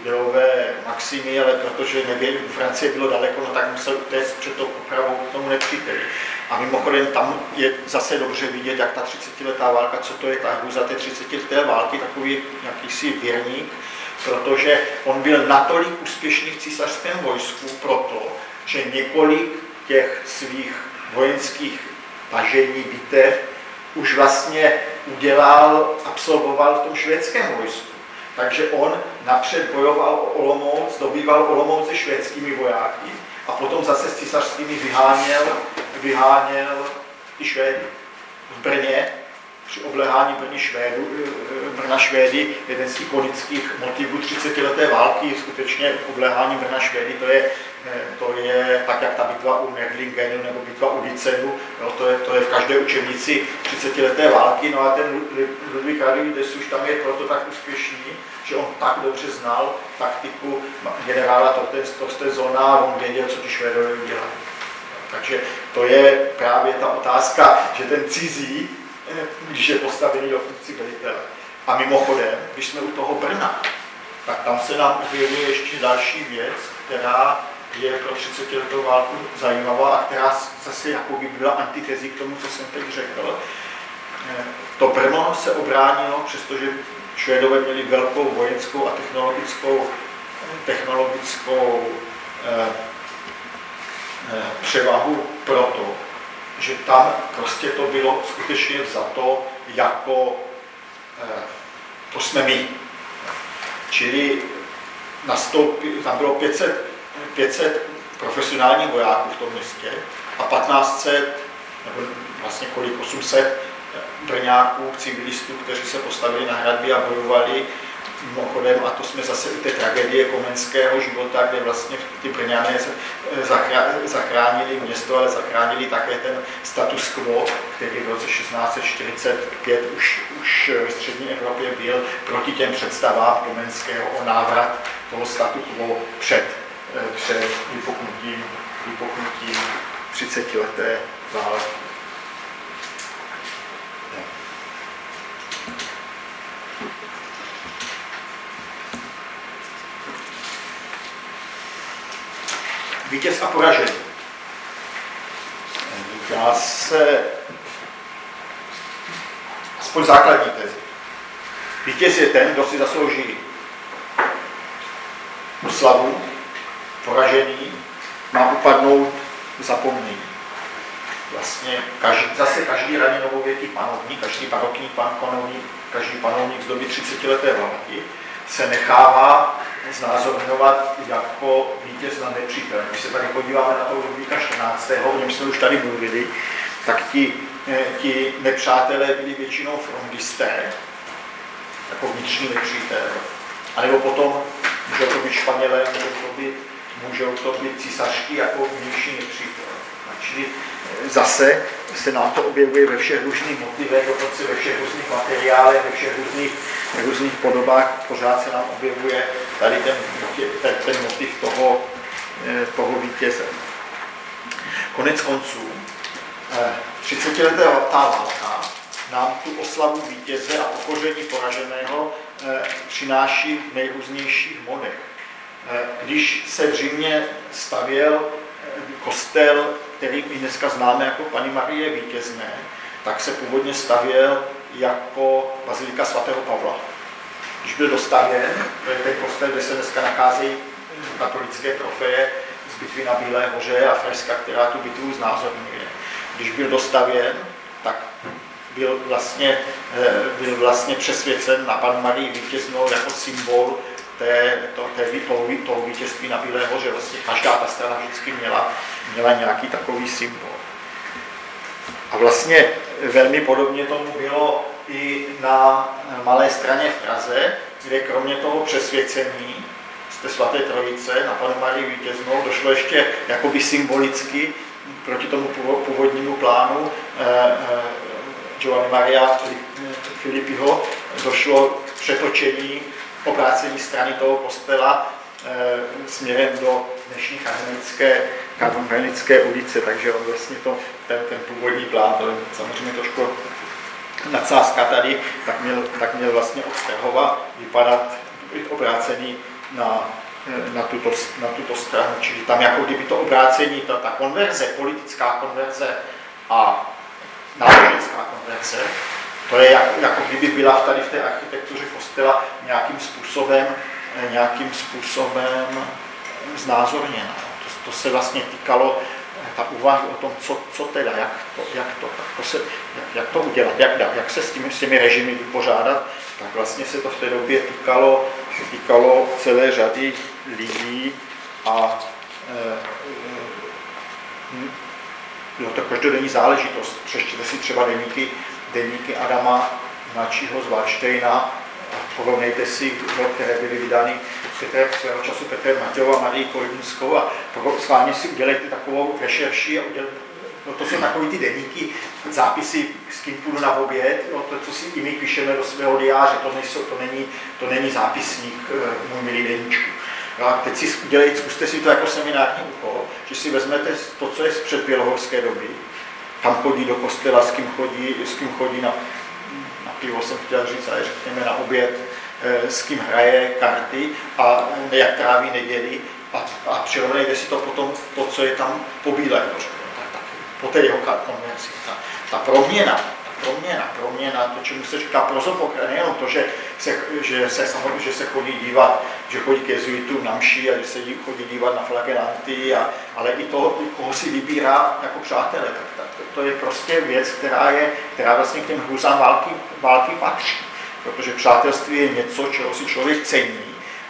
ideové maximy, ale protože nevěděl, u Francie bylo daleko, no tak musel utéct před tou popravou k tomu nepříteli. A mimochodem tam je zase dobře vidět, jak ta 30-letá válka, co to je ta hruza té 30-leté války, takový jakýsi věrník, protože on byl natolik úspěšný v císařském vojsku proto, že několik těch svých vojenských tažení, bitev už vlastně udělal, absolvoval v tom švédském vojsku. Takže on napřed bojoval o Olomouc, dobýval Olomouc se švédskými vojáky a potom zase s císařskými vyháněl, vyháněl ty Švédy. V Brně při obléhání Brny Švédu, Brna Švédy, jeden z ikonických motivů 30. leté války, skutečně obléhání Brna Švédy, to je, to je tak, jak ta bitva u Merlingenu nebo bitva u Vicenu, no, to, je, to je v každé učebnici 30. leté války, no a ten Ludvík Radioides už tam je proto tak úspěšný, že on tak dobře znal taktiku generála Torstenzona a on věděl, co ti Švédové udělali. Takže to je právě ta otázka, že ten cizí, eh, když je postavený do funkci velitele. A mimochodem, když jsme u toho Brna, tak tam se nám objevuje ještě další věc, která je pro 30 letou válku zajímavá a která zase jako by byla antitezí k tomu, co jsem teď řekl. To Brno se obránilo, přestože Švédové měli velkou vojenskou a technologickou, technologickou eh, eh, převahu proto, že tam prostě to bylo skutečně za to, jako eh, to jsme my. Čili nastoupí, tam bylo 500, 500 profesionálních vojáků v tom městě a 1500, nebo vlastně kolik, 800 brňáků, civilistů, kteří se postavili na hradby a bojovali mimochodem, a to jsme zase u té tragédie komenského života, kde vlastně ty Brňané zachránili město, ale zachránili také ten status quo, který v roce 1645 už, už ve střední Evropě byl proti těm představám Komenského o návrat toho statu quo před, eh, před vypuknutím, vypuknutím 30 leté války. Vítěz a poražený. Já se aspoň základní tezi. Vítěz je ten, kdo si zaslouží slavu, poražený, má upadnout zapomnění. Vlastně každý, zase každý raně novověký panovník, každý barokní pan, panovník, každý panovník z doby 30 leté války se nechává znázorňovat jako vítěz na nepřítel. Když se tady podíváme na toho Ludvíka 14., o něm jsme už tady mluvili, tak ti, eh, ti nepřátelé byli většinou frontisté, jako vnitřní nepřítel. A nebo potom můžou to být Španělé, můžou to být, můžou to být císařští jako vnější nepřítel. Čili eh, zase se nám to objevuje ve všech různých motivech, dokonce ve všech různých materiálech, ve všech různých, různých podobách. Pořád se nám objevuje tady ten, ten, ten motiv toho, eh, toho vítěze. Konec konců, 30 leté ta válka nám tu oslavu vítěze a pokoření poraženého eh, přináší v nejrůznějších modech. Když se v Římě stavěl kostel který my dneska známe jako Paní Marie vítězné, tak se původně stavěl jako bazilika svatého Pavla. Když byl dostavěn, to je ten kostel, kde se dneska nacházejí katolické trofeje z bitvy na Bílé hoře a freska, která tu bitvu znázorňuje. Když byl dostavěn, tak byl vlastně, eh, byl vlastně přesvěcen na Panu Marii vítěznou jako symbol té, to, té, toho, toho vítězství na Bílé hoře. Vlastně každá ta strana vždycky měla, měla nějaký takový symbol. A vlastně velmi podobně tomu bylo i na Malé straně v Praze, kde kromě toho přesvěcení z té svaté trojice na panu Marii vítěznou došlo ještě jakoby symbolicky proti tomu původnímu plánu eh, eh, Giovanni Maria Filipiho došlo k přetočení obrácení strany toho kostela e, směrem do dnešní Karmelické ulice, takže on vlastně to, ten, ten původní plán, to je samozřejmě trošku nadsázka tady, tak měl, tak měl vlastně od vypadat, být obrácený na, eh, na, tuto, na tuto stranu. Čili tam jako kdyby to obrácení, ta, ta konverze, politická konverze a náboženská konverze, to je jak, jako kdyby byla tady v té architektuře kostela nějakým způsobem, eh, nějakým způsobem znázorněna. To, to se vlastně týkalo eh, ta úvaha o tom, co, co teda, jak to, jak to, to se, jak, jak to udělat, jak, jak se s těmi, s těmi režimy vypořádat, tak vlastně se to v té době týkalo, týkalo celé řady lidí a e, e, bylo to každodenní záležitost. Přečtěte si třeba deníky deníky Adama mladšího z Valštejna, porovnejte si, které byly vydány Petr, svého času Petr Matějova a Marii Kolínskou a s si udělejte takovou rešerši a udělejte, no to jsou takové ty deníky, zápisy, s kým půjdu na oběd, no to, co si i my píšeme do svého diáře, to, nejsou, to, není, to není zápisník, eh, můj milý deníčku. No a teď si udělejte, zkuste si to jako seminární úkol, že si vezmete to, co je z předbělohorské doby, tam chodí do kostela, s kým chodí, s kým chodí na, na pivo, jsem chtěl říct, ale řekněme na oběd, eh, s kým hraje karty a jak tráví neděli a, a přirovnejte si to potom, to, co je tam po bílé po té jeho konverzi. Ta, ta proměna, proměna, proměna, to, čemu se říká prozopokra, nejenom to, že se, že se, samozřejmě, že se chodí dívat, že chodí ke jezuitům na mši a že se chodí dívat na flagelanty, a, ale i to, koho si vybírá jako přátelé. Tak, tak, to, to je prostě věc, která, je, která vlastně k těm hrůzám války, války patří. Protože přátelství je něco, čeho si člověk cení.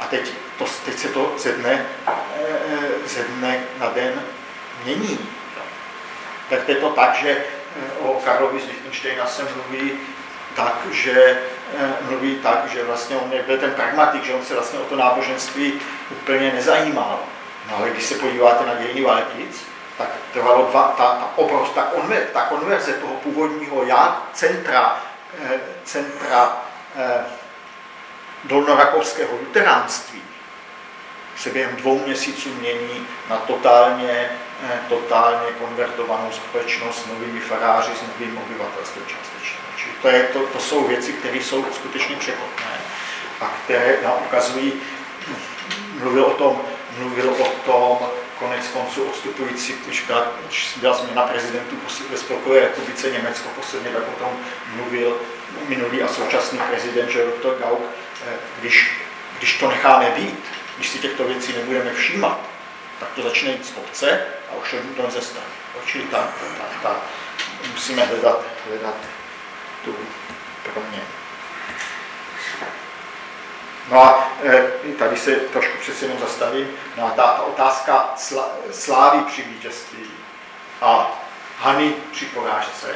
A teď, to, teď se to ze dne, eh, ze dne na den mění. Tak je to tak, že Eh, o Karlovi z Lichtensteina se mluví tak, že eh, mluví tak, že vlastně on byl ten pragmatik, že on se vlastně o to náboženství úplně nezajímal. No ale když se podíváte na dějiny Valtic, tak trvalo dva, ta, ta obrovská konver, ta konverze toho původního já, centra, eh, centra eh, dolnorakovského luteránství, se během dvou měsíců mění na totálně totálně konvertovanou společnost s novými faráři, s novým obyvatelstvem částečně. Čili to, je, to, to jsou věci, které jsou skutečně překotné a které nám ukazují, mluvil o tom, mluvil o tom konec konců odstupující, když byla změna prezidentů ve Spolkové republice Německo posledně, tak o tom mluvil minulý a současný prezident, že doktor Gauck, eh, když, když to necháme být, když si těchto věcí nebudeme všímat, tak to začne jít z kopce a už to nelze stát. Čili ta, ta, ta, musíme hledat, hledat tu pro mě. No a e, tady se trošku přeci jenom zastavím. No a ta, ta otázka sla, slávy při vítězství a Hany při porážce,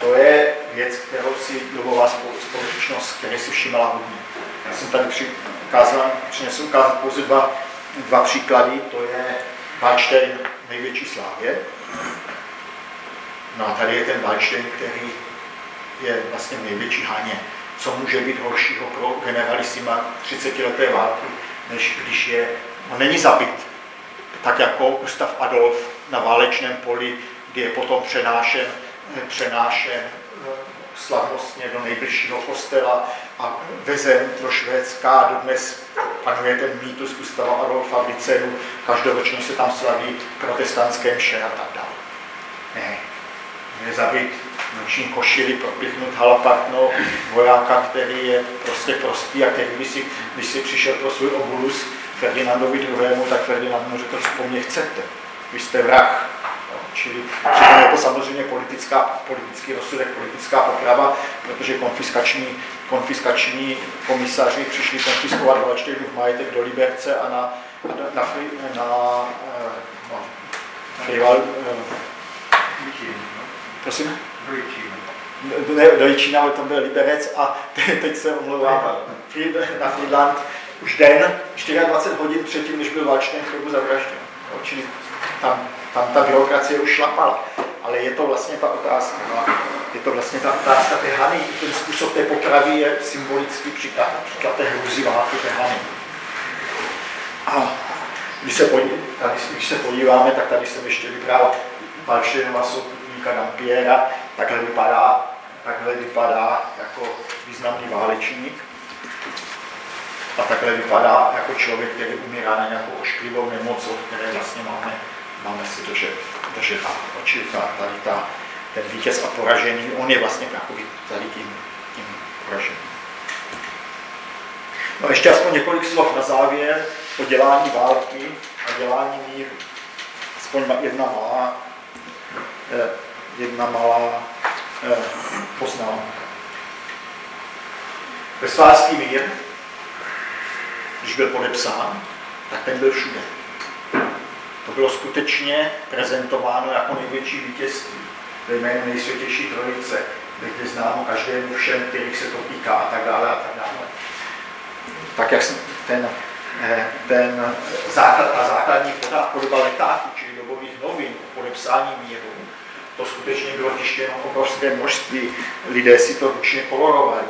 to je věc, kterou si dobová společnost, které si všimala hodně. Já jsem tady přikázal, přinesl ukázat pouze dva dva příklady, to je Weinstein největší slávě. No a tady je ten Weinstein, který je vlastně největší haně. Co může být horšího pro generalisima 30 leté války, než když je, on není zabit, tak jako Gustav Adolf na válečném poli, kdy je potom přenášen, přenášen slavnostně do nejbližšího kostela a vezen do Švédska dodnes panuje ten mýtus Gustava Adolfa Vicenu, každoročně se tam slaví protestantské mše a tak dále. Ne, je zabít noční košili, propichnut halapatno vojáka, který je prostě prostý a který, když si, když si přišel pro svůj obulus Ferdinandovi II., tak Ferdinand mu řekl, co po mně chcete, vy jste vrah, Čili přitom je to samozřejmě politická, politický rozsudek, politická poprava, protože konfiskační, konfiskační komisaři přišli konfiskovat Valštejnův majetek do Liberce a na, na, na, na, na, na prosím? Ne, do Jičína, ale to byl Liberec a teď se omlouvám na Friedland už den, 24 hodin předtím, než byl Valštejn chvilku zavražděn. Čili tam tam ta byrokracie už šlapala. Ale je to vlastně ta otázka. No, je to vlastně ta otázka té hany. Ten způsob té potravy je symbolický příklad, příklad té hrůzy války té hany. A když se, podí, tady, když se podíváme, tak tady jsem ještě vybral Balšinova souputníka Dampiera, takhle vypadá, takhle vypadá jako významný válečník. A takhle vypadá jako člověk, který umírá na nějakou ošklivou nemoc, od které vlastně máme máme si držet, držet oči, tady ta, ten vítěz a poražený, on je vlastně takový tady tím, tím poraženým. No ještě aspoň několik slov na závěr o dělání války a dělání míru. Aspoň jedna malá, eh, jedna malá eh, poznámka. Vesvářský mír, když byl podepsán, tak ten byl všude. To bylo skutečně prezentováno jako největší vítězství ve jménu nejsvětější trojice. je známo každému všem, kterých se to týká a tak dále a tak dále. Tak jak ten, eh, ten základ, ta základní podoba letáku, čili dobových novin o podepsání míru, to skutečně bylo tištěno obrovské množství. Lidé si to ručně kolorovali.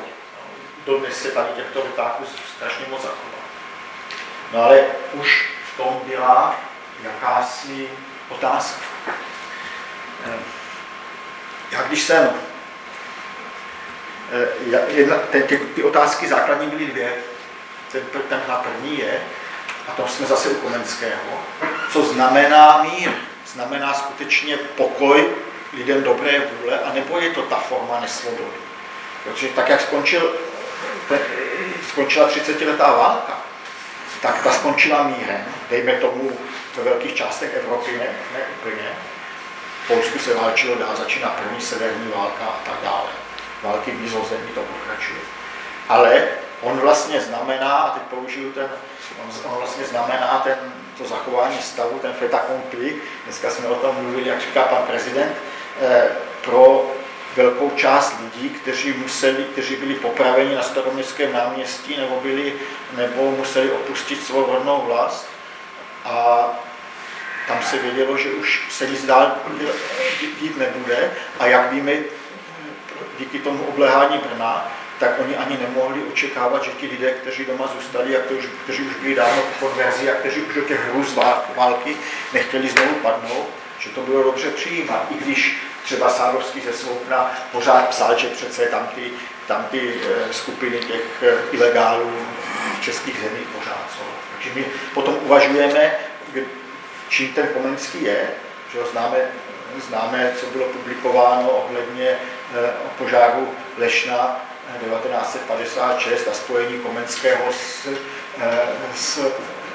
Dodnes se tady těchto letáků strašně moc zachová. No ale už v tom byla jakási otázka. Eh, já když jsem eh, jedna, ten, ty, ty otázky základní byly dvě. Ten, ten na první je, a to jsme zase u Komenského, co znamená mír? Znamená skutečně pokoj lidem dobré vůle, anebo je to ta forma nesvobody? Protože tak, jak skončil, ten, skončila 30-letá válka, tak ta skončila mírem, dejme tomu ve velkých částech Evropy, ne, ne úplně. V Polsku se válčilo dál, začíná první severní válka a tak dále. Války v Nizozemí to pokračuje. Ale on vlastně znamená, a teď použiju ten, on, on vlastně znamená ten, to zachování stavu, ten fait accompli, dneska jsme o tom mluvili, jak říká pan prezident, eh, pro velkou část lidí, kteří, museli, kteří byli popraveni na staroměstském náměstí nebo, byli, nebo museli opustit svou rodnou vlast. A tam se vědělo, že už se nic dál dít nebude. A jak víme, díky tomu obléhání Brna, tak oni ani nemohli očekávat, že ti lidé, kteří doma zůstali a kteří, kteří už byli dávno po konverzi a kteří už do těch hrůz války nechtěli znovu padnout, že to bylo dobře přijímat, i když třeba Sárovský ze Svoupna pořád psal, že přece tam ty, tam ty eh, skupiny těch eh, ilegálů v českých zemích pořád jsou. Takže my potom uvažujeme, čím ten Komenský je, že ho známe, známe, co bylo publikováno ohledně eh, požáru Lešna 1956 a spojení Komenského s, s,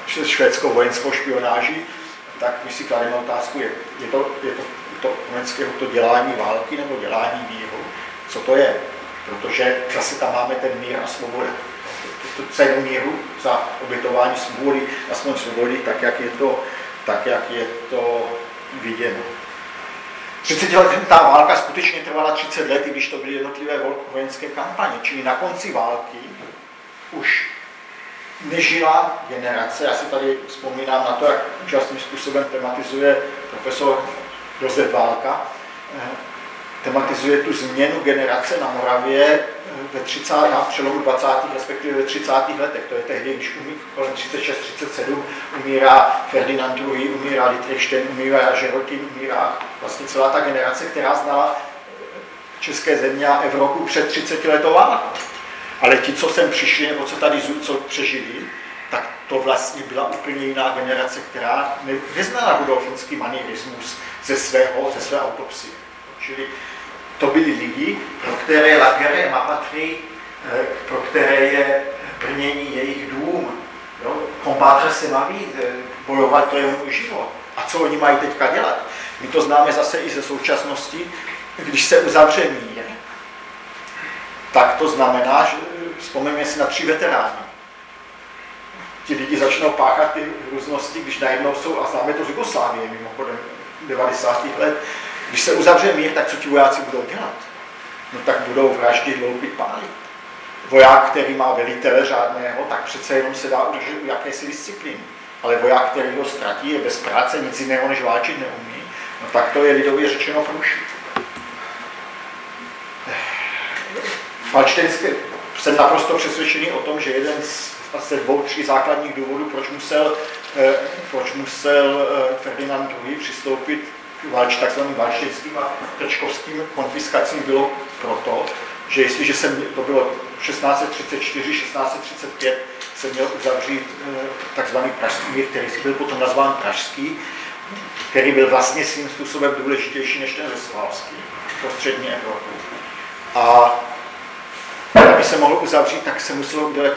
s švédskou vojenskou špionáží, tak my si klademe otázku, je, je, to, je to to Komenského to dělání války nebo dělání míru, co to je. Protože zase tam máme ten mír a svoboda. To cenu míru za obětování svobody, aspoň svobody, tak jak je to, tak jak je to viděno. 30 let ta válka skutečně trvala 30 let, i když to byly jednotlivé vojenské kampaně. Čili na konci války už nežila generace, já si tady vzpomínám na to, jak úžasným způsobem tematizuje profesor Josef Válka, eh, tematizuje tu změnu generace na Moravě ve 30. na přelomu 20. respektive ve 30. letech. To je tehdy, když umí, kolem 36-37 umírá Ferdinand II, umírá Litrichtenstein, umírá Žerotin, umírá vlastně celá ta generace, která znala české země a Evropu před 30 letou válkou. Ale ti, co sem přišli, nebo co tady co přežili, tak to vlastně byla úplně jiná generace, která neznala budoufinský manierismus ze, svého, ze své autopsie. Čili to byli lidi, pro které Lagere patří, eh, pro které je brnění jejich dům. Jo? Kombátře se maví, eh, bojovat to je můj život. A co oni mají teďka dělat? My to známe zase i ze současnosti, když se uzavře mír, tak to znamená, že vzpomeňme si na tři veterány ti lidi začnou páchat ty různosti, když najednou jsou, a známe to z Jugoslávie mimochodem 90. let, když se uzavře mír, tak co ti vojáci budou dělat? No tak budou vraždit, loupit, pálit. Voják, který má velitele žádného, tak přece jenom se dá udržet u jakési disciplíny. Ale voják, který ho ztratí, je bez práce, nic jiného než válčit neumí, no tak to je lidově řečeno průšvih. Falčtenské, jsem naprosto přesvědčený o tom, že jeden z asi dvou, tří základních důvodů, proč musel, eh, proč musel eh, Ferdinand II přistoupit k válč, takzvaným válčeckým a trčkovským konfiskacím bylo proto, že jestliže jsem, to bylo 1634, 1635, se měl uzavřít eh, takzvaný pražský mír, který byl potom nazván pražský, který byl vlastně svým způsobem důležitější než ten Westfalský pro střední Evropu. A aby se mohl uzavřít, tak se muselo udělat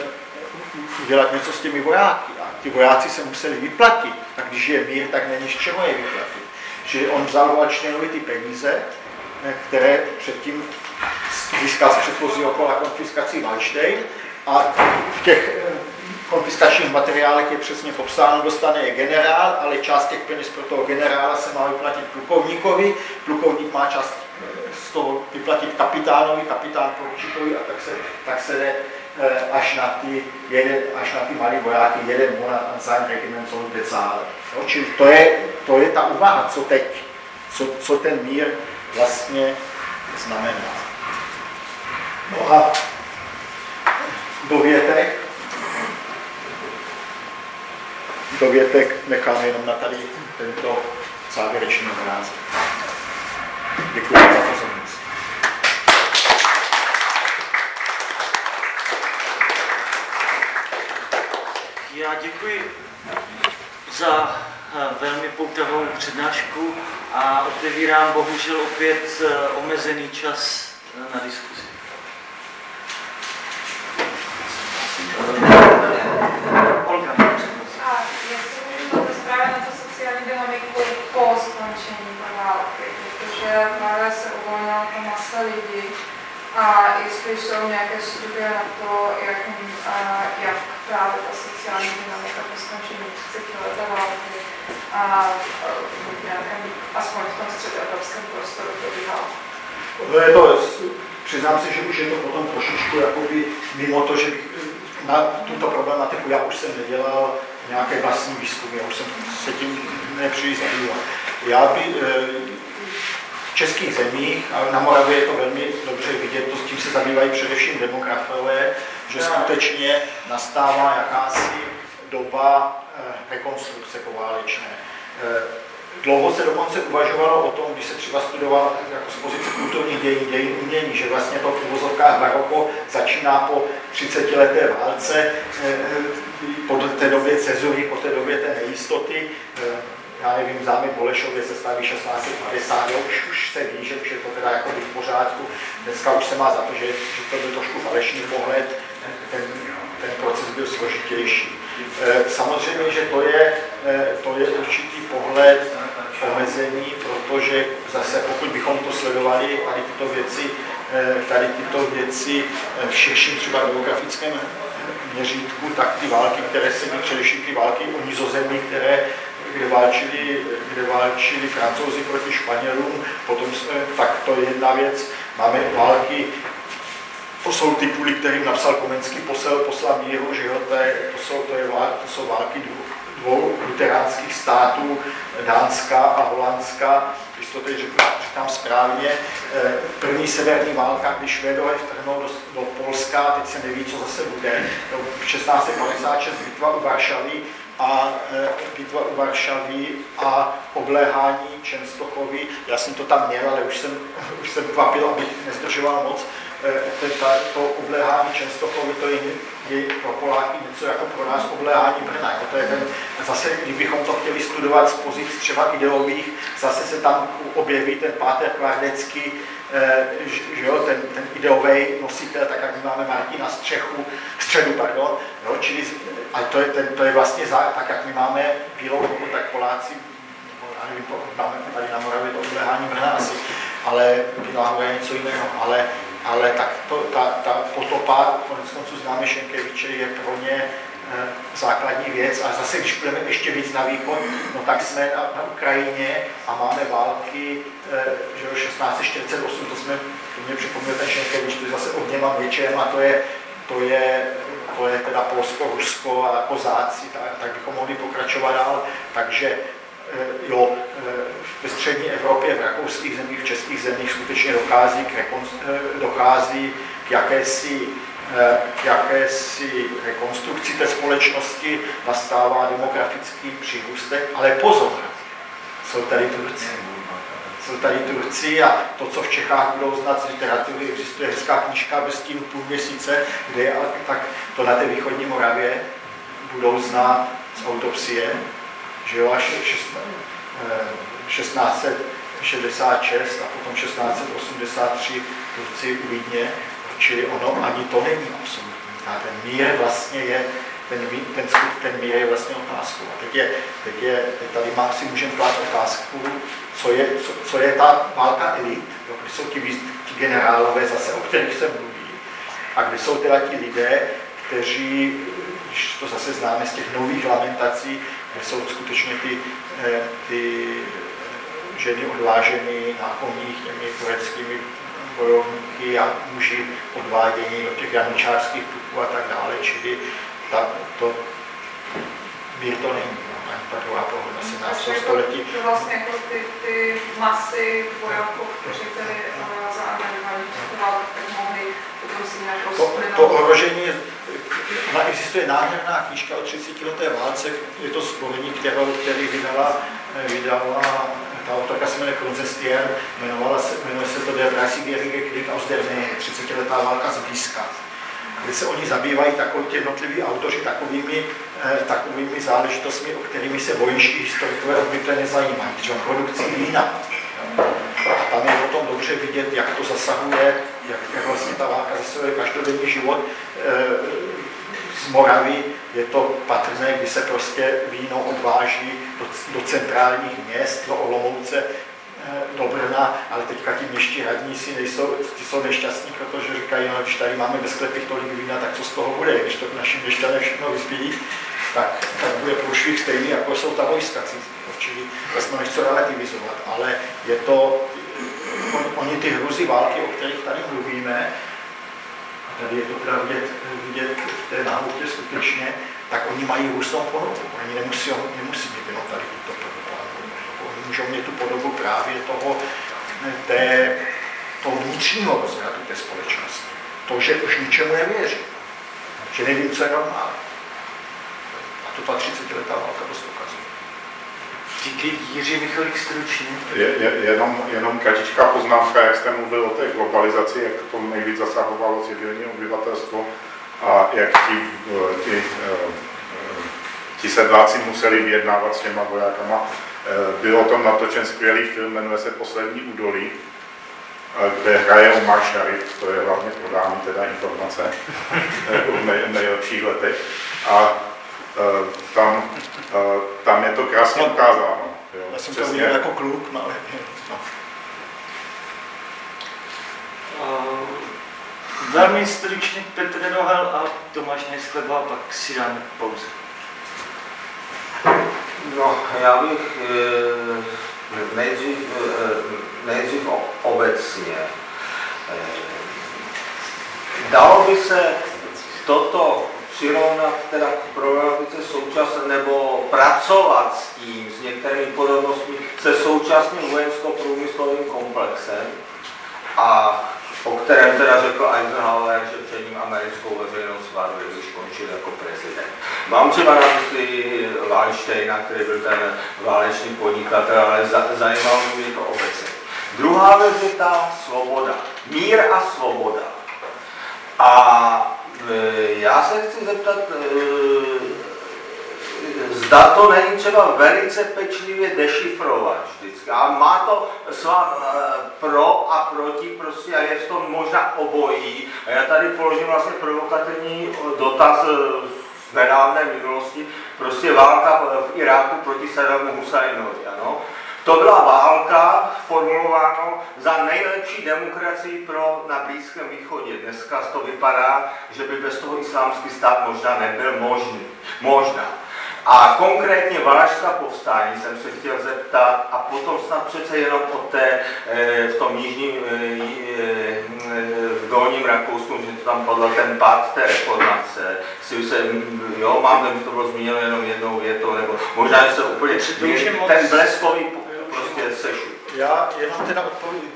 udělat něco s těmi vojáky. A ti vojáci se museli vyplatit. A když je mír, tak není z čeho je vyplatit. Čili on vzal Valčněnovi ty peníze, eh, které předtím získal z předchozího kola konfiskací Wallstein a v těch eh, konfiskačních materiálech je přesně popsáno, dostane je generál, ale část těch peněz pro toho generála se má vyplatit plukovníkovi, plukovník má část z toho vyplatit kapitánovi, kapitán poručíkovi a tak se, tak se jde eh, až na ty, jeden, až na ty malé vojáky, jeden sein Regiment soll bezahlen. No, čili to je, to je ta úvaha, co teď, co, co ten mír vlastně znamená. No a dovětek, dovětek necháme jenom na tady tento závěrečný obrázek. Děkuji za pozornost. Já děkuji za eh, velmi poutavou přednášku a otevírám bohužel opět eh, omezený čas eh, na diskuzi. Olga, A jestli to na to sociální protože masa lidí a jestli jsou nějaké studie na to, jak, jak právě ta sociální dynamika po skončení 30 leté války a v nějakém, aspoň v tom středoevropském prostoru probíhala. No je to, přiznám se, že už je to potom trošičku jakoby mimo to, že bych na tuto problematiku já už jsem nedělal nějaké vlastní výzkum, já už jsem se tím nepříliš zabýval. Já by, v českých zemích, a na Moravě je to velmi dobře vidět, to s tím se zabývají především demografové, že skutečně nastává jakási doba rekonstrukce poválečné. Dlouho se dokonce uvažovalo o tom, když se třeba studoval jako z pozice kulturních dějin, dějin umění, že vlastně to v uvozovkách baroko začíná po 30 leté válce, po té době cezury, po té době té nejistoty, já nevím, zámek Bolešově se staví 1650, jo, už, už se ví, že už je to teda jako v pořádku. Dneska už se má za to, že, že to byl trošku falešný pohled, ten, ten proces byl složitější. Samozřejmě, že to je, to je určitý pohled omezení, protože zase pokud bychom to sledovali, tady tyto věci, tady tyto věci v širším třeba geografickém měřítku, tak ty války, které se byly především ty války o nizozemí, které kde válčili, kde válčili francouzi proti Španělům, potom jsme, tak to je jedna věc, máme války, to jsou ty, kvůli kterým napsal Komenský posel, posla míru, že jo, to, je, to, jsou, to, je, to jsou války dvou luteránských států, Dánska a Holandska, když to teď řeknu, říkám správně, první severní válka, když Švédové vtrhnou do, do Polska, teď se neví, co zase bude, v 1656 bitva u Varšavy, a bitva u Varšavy a obléhání Čenstochovy. Já jsem to tam měl, ale už jsem, už jsem kvapil, abych nezdržoval moc. To obléhání Čenstochovy, to je, je pro Poláky něco jako pro nás obléhání Brna. To je ten, zase, kdybychom to chtěli studovat z pozic třeba ideových, zase se tam objeví ten Páter Kvardecký, že jo, ten, ten ideový nositel, tak jak my máme Martina střechu, středu, pardon, jo, čili a to je, ten, to je vlastně za, tak, jak my máme bílou dobu, tak Poláci, já nevím, máme tady na Moravě to obléhání Brna asi, ale Bílá je něco jiného, ale, ale tak to, ta, ta potopa, konec konců známe Šenkeviče, je pro ně základní věc. A zase, když budeme ještě víc na východ, no tak jsme na, na Ukrajině a máme války, e, že 1648, to jsme, to mě připomněl ten Šenkevič, to je zase oděma věčem a to je, to je to je teda Polsko, Rusko a kozáci, tak, tak bychom mohli pokračovat dál. Takže eh, jo, eh, ve střední Evropě, v rakouských zemích, v českých zemích skutečně dochází k, eh, dochází k jakési, jakési rekonstrukci té společnosti, nastává demografický přírůstek, ale pozor, jsou tady Turci. Jsou tady Turci a to, co v Čechách budou znát z literatury, existuje hezká knížka bez stínu půl měsíce, kde je, tak to na té východní Moravě budou znát z autopsie, že jo, až 1666 a potom 1683 Turci u Vídně, čili ono ani to není absolutní. A ten mír vlastně je ten, ten, ten mír je vlastně otázkou. A teď, je, teď, je, teď tady má, si můžeme klást otázku, co je, co, co je ta válka elit, jo, kde jsou ti, ti generálové zase, o kterých se mluví, a kde jsou teda ti lidé, kteří, když to zase známe z těch nových lamentací, kde jsou skutečně ty, eh, ty ženy odváženy na koních těmi tureckými bojovníky a muži odvádění do těch janičářských puků a tak dále, čili ta, to mír to není. No, ani ta druhá polovina 17. Jako století. To vlastně jako ty, ty masy vojáků, kteří tak mohli potom si nějakou To, to ohrožení Ona existuje nádherná knížka o 30 leté válce, je to zborník, kterou, který vydala, vydala ta autorka se jmenuje Kronzestier, jmenovala se, jmenuje se to Der Dreißigjährige Krieg aus der Nähe, 30 letá válka zblízka kde se oni zabývají takový ti jednotliví autoři takovými, eh, takovými záležitostmi, o kterými se vojenští historikové obvykle nezajímají, třeba produkcí vína. A tam je potom dobře vidět, jak to zasahuje, jak, jak vlastně ta válka zasahuje každodenní život. Eh, Moravy je to patrné, kdy se prostě víno odváží do, do centrálních měst, do Olomouce, eh, do Brna, ale teďka ti měští radníci nejsou, ty jsou nešťastní, protože říkají, no když tady máme ve sklepích tolik vína, tak co z toho bude, když to naši měšťané všechno vyspí, tak, tak bude průšvih stejný, jako jsou ta vojska Čili jsme nechci relativizovat, ale je to, on, oni ty hruzy války, o kterých tady mluvíme, tady je to teda vidět, vidět v té náhutě skutečně, tak oni mají hustou podobu. Oni nemusí, nemusí mít jenom tady tuto podobu. Oni můžou mít tu podobu právě toho, té, toho vnitřního rozvratu té společnosti. To, že už ničemu nevěří. Že neví, co je normální. A to ta 30 letá válka dost ukazuje. Díky Jiří Michalík stručně. Je, je, jenom, jenom kratičká poznámka, jak jste mluvil o té globalizaci, jak to nejvíc zasahovalo civilní obyvatelstvo a jak ti, eh, ti, eh, ti sedláci museli vyjednávat s těma vojákama. Eh, Bylo tam natočen skvělý film, jmenuje se Poslední údolí, kde hraje Omar Sharif, to je hlavně pro dámy teda informace v nej, nejlepších letech. A tam, tam je to krásně ukázáno. Jo, Já jsem přesně. to viděl jako kluk, no, ale... No. Uh, velmi stručně Petr Nohel a Tomáš Neskleba, pak si dáme pauzu. No, já bych e, nejdřív, e, nejdřív obecně. E, dalo by se toto přirovnat teda k problematice současné nebo pracovat s tím, s některými podobnostmi se současným vojensko-průmyslovým komplexem a o kterém teda řekl Eisenhower, že před ním americkou veřejnost varuje, když končil jako prezident. Mám třeba na mysli Weinsteina, který byl ten válečný podnikatel, ale zajímalo mě to obecně. Druhá věc je ta svoboda. Mír a svoboda. Eh, se chci zeptat, eh, zda to není třeba velice pečlivě dešifrovat vždycky. A má to svá eh, pro a proti prostě a je v tom možná obojí. A já tady položím vlastně provokativní dotaz z nedávné minulosti. Prostě válka v Iráku proti Saddamu Husajnovi. Ano? To byla válka, formulováno, za nejlepší demokracii pro na Blízkém východě. Dneska to vypadá, že by bez toho islámský stát možná nebyl možný. Možná. A konkrétně Valašská povstání jsem se chtěl zeptat a potom snad přece jenom o té, eh, v tom jižním, eh, eh, v dolním Rakousku, že to tam padl ten pád té reformace. Si se, jo, mám, že to bylo zmíněno jenom jednou větou, nebo možná, že se úplně, ten bleskový prostě sešu. Já jenom teda odpovím,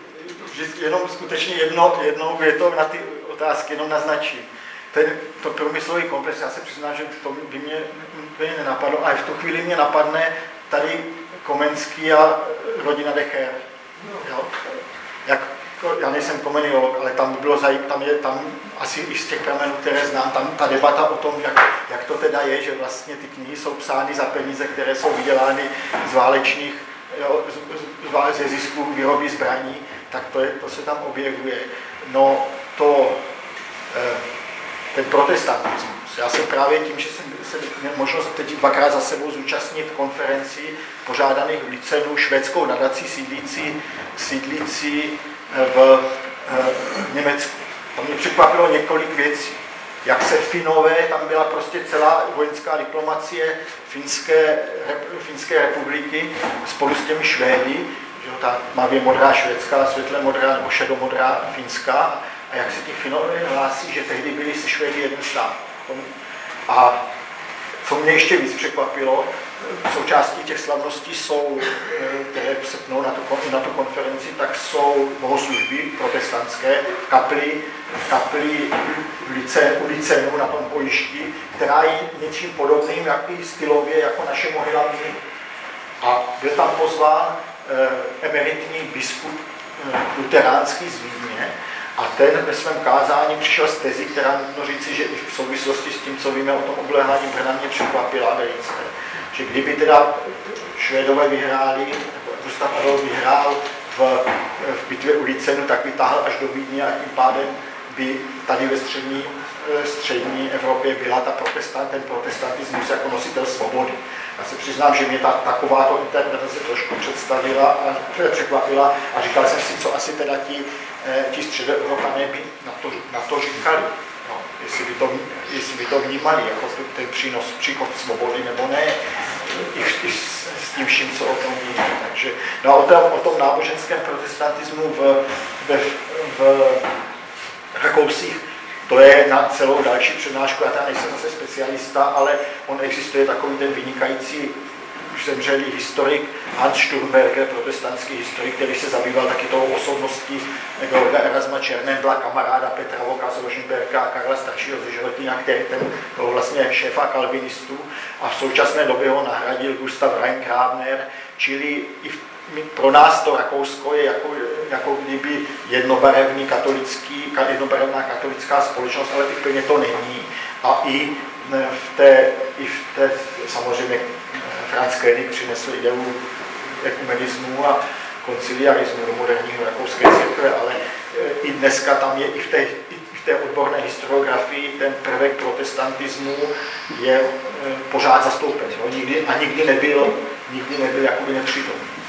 jenom skutečně jedno, jednou větou na ty otázky jenom naznačím. Ten, to průmyslový komplex, já se přiznám, že to by mě úplně nenapadlo, a v tu chvíli mě napadne tady Komenský a rodina Decher. Jo? Jak, já nejsem komeniolog, ale tam bylo zajímavé, tam je tam asi i z těch pramenů, které znám, tam ta debata o tom, jak, jak to teda je, že vlastně ty knihy jsou psány za peníze, které jsou vydělány z válečných jo, ze zisku výroby zbraní, tak to, je, to se tam objevuje. No to, eh, ten protestantismus. Já jsem právě tím, že jsem, jsem měl možnost teď dvakrát za sebou zúčastnit konferenci požádaných v Licenu švédskou nadací sídlící, sídlící eh, v, eh, v Německu. To mě překvapilo několik věcí jak se Finové, tam byla prostě celá vojenská diplomacie Finské, Finské republiky spolu s těmi Švédy, že jo, ta tmavě modrá švédská, světle modrá nebo šedomodrá finská. A jak se ti Finové hlásí, že tehdy byli se Švédy jeden stát. A co mě ještě víc překvapilo, součástí těch slavností jsou, eh, které se pnou na tu, na tu konferenci, tak jsou bohoslužby protestantské v kapli, v kapli ulice, ulice na tom pojišti, která je něčím podobným, i stylově, jako naše mohylavní. A byl tam pozván eh, emeritní biskup eh, luteránský z Vídně, a ten ve svém kázání přišel z tezi, která nutno říci, že i v souvislosti s tím, co víme o tom obléhání Brna, mě překvapila velice. Že kdyby teda Švédové vyhráli, Gustav Adolf vyhrál v, v bitvě u Licenu, tak vytáhl až do Vídně a tím pádem by tady ve střední, střední Evropě byla ta protestant, ten protestantismus jako nositel svobody. Já se přiznám, že mě ta, takováto interpretace trošku představila a překvapila a říkal jsem si, co asi teda ti Eh, ti středoevropané by na to, na to říkali. No, jestli, by to, jestli by to vnímali jako ten přínos, příchod svobody nebo ne, i, i s, s tím vším, co o tom víme. Takže, no a o tom, o tom náboženském protestantismu v, v, v Rakousích to je na celou další přednášku, já tam nejsem zase specialista, ale on existuje takový ten vynikající už zemřelý historik Hans Sturmberger, protestantský historik, který se zabýval taky tou osobností Georga Erasma Černendla, kamaráda Petra Voka z Rožnberka a Karla staršího ze Želetina, který ten byl vlastně šéfa kalvinistů a v současné době ho nahradil Gustav Reinkrabner, čili i pro nás to Rakousko je jako, jako kdyby jednobarevný katolický, jednobarevná katolická společnost, ale úplně to není. A i v té, i v té samozřejmě Franz Koenig přinesl ideu ekumenismu a konciliarismu do moderního rakouské církve, ale e, i dneska tam je i v té, i v té odborné historiografii ten prvek protestantismu je e, pořád zastoupen. Jo? Nikdy, a nikdy nebyl, nikdy nebyl jakoby nepřítomný.